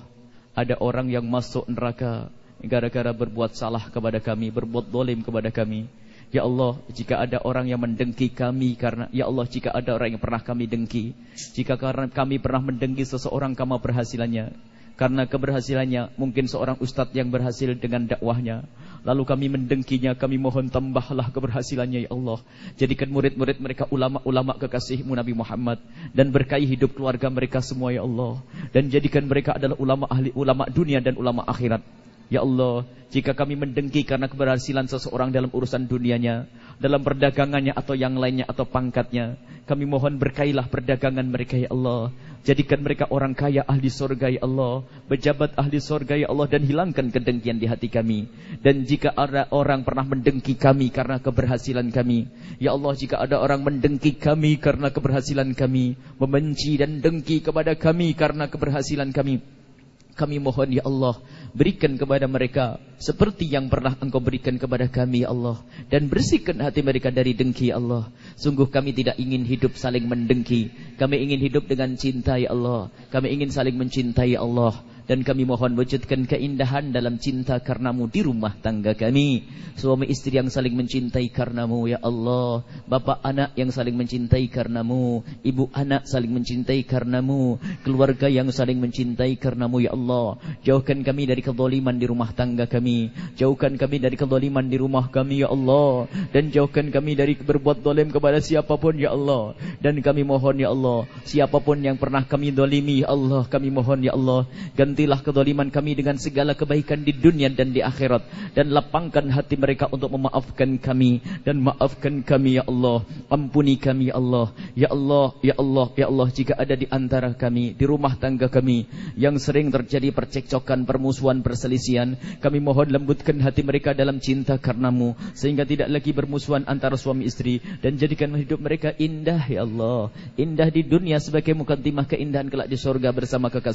ada orang yang masuk neraka gara-gara berbuat salah kepada kami, berbuat dolim kepada kami. Ya Allah, jika ada orang yang mendengki kami karena Ya Allah, jika ada orang yang pernah kami dengki, jika karena kami pernah mendengki seseorang karena berhasilannya, karena keberhasilannya mungkin seorang ustadz yang berhasil dengan dakwahnya. Lalu kami mendengkinya kami mohon tambahlah keberhasilannya ya Allah. Jadikan murid-murid mereka ulama-ulama kekasihmu Nabi Muhammad. Dan berkahi hidup keluarga mereka semua ya Allah. Dan jadikan mereka adalah ulama ahli ulama dunia dan ulama akhirat Ya Allah, jika kami mendengki karena keberhasilan seseorang dalam urusan dunianya, dalam perdagangannya atau yang lainnya atau pangkatnya, kami mohon berkailah perdagangan mereka ya Allah. Jadikan mereka orang kaya ahli surga ya Allah, pejabat ahli surga ya Allah dan hilangkan kedengkian di hati kami. Dan jika ada orang pernah mendengki kami karena keberhasilan kami, ya Allah jika ada orang mendengki kami karena keberhasilan kami, membenci dan dengki kepada kami karena keberhasilan kami, kami mohon ya Allah Berikan kepada mereka Seperti yang pernah engkau berikan kepada kami ya Allah. Dan bersihkan hati mereka dari dengki ya Allah. Sungguh kami tidak ingin hidup saling mendengki. Kami ingin hidup dengan cinta ya Allah. Kami ingin saling mencintai ya Allah dan kami mohon wujudkan keindahan dalam cinta karenamu di rumah tangga kami. Suami istri yang saling mencintai karenamu ya Allah. Bapak anak yang saling mencintai karenamu. Ibu anak saling mencintai karenamu. Keluarga yang saling mencintai karenamu ya Allah. Jauhkan kami dari kezaliman di rumah tangga kami. Jauhkan kami dari kezaliman di rumah kami ya Allah. Dan jauhkan kami dari berbuat dolim kepada siapa pun ya Allah. Dan kami mohon ya Allah. Siapa pun yang pernah kami dolimi ya Allah. Kami mohon ya Allah. Gantilah kedoliman kami dengan segala kebaikan di dunia dan di akhirat. Dan lapangkan hati mereka untuk memaafkan kami. Dan maafkan kami ya Allah. Ampuni kami ya Allah. Ya Allah ya Allah ya Allah. Jika ada di antara kami di rumah tangga kami yang sering terjadi percekcokan permusuhan perselisihan kami mohon lembutkan hati mereka dalam cinta karenamu sehingga tidak lagi bermusuhan antara suami istri dan jadikan hidup mereka indah ya Allah. Indah di dunia sebagai mukaddimah keindahan kelak di surga bersama kekasih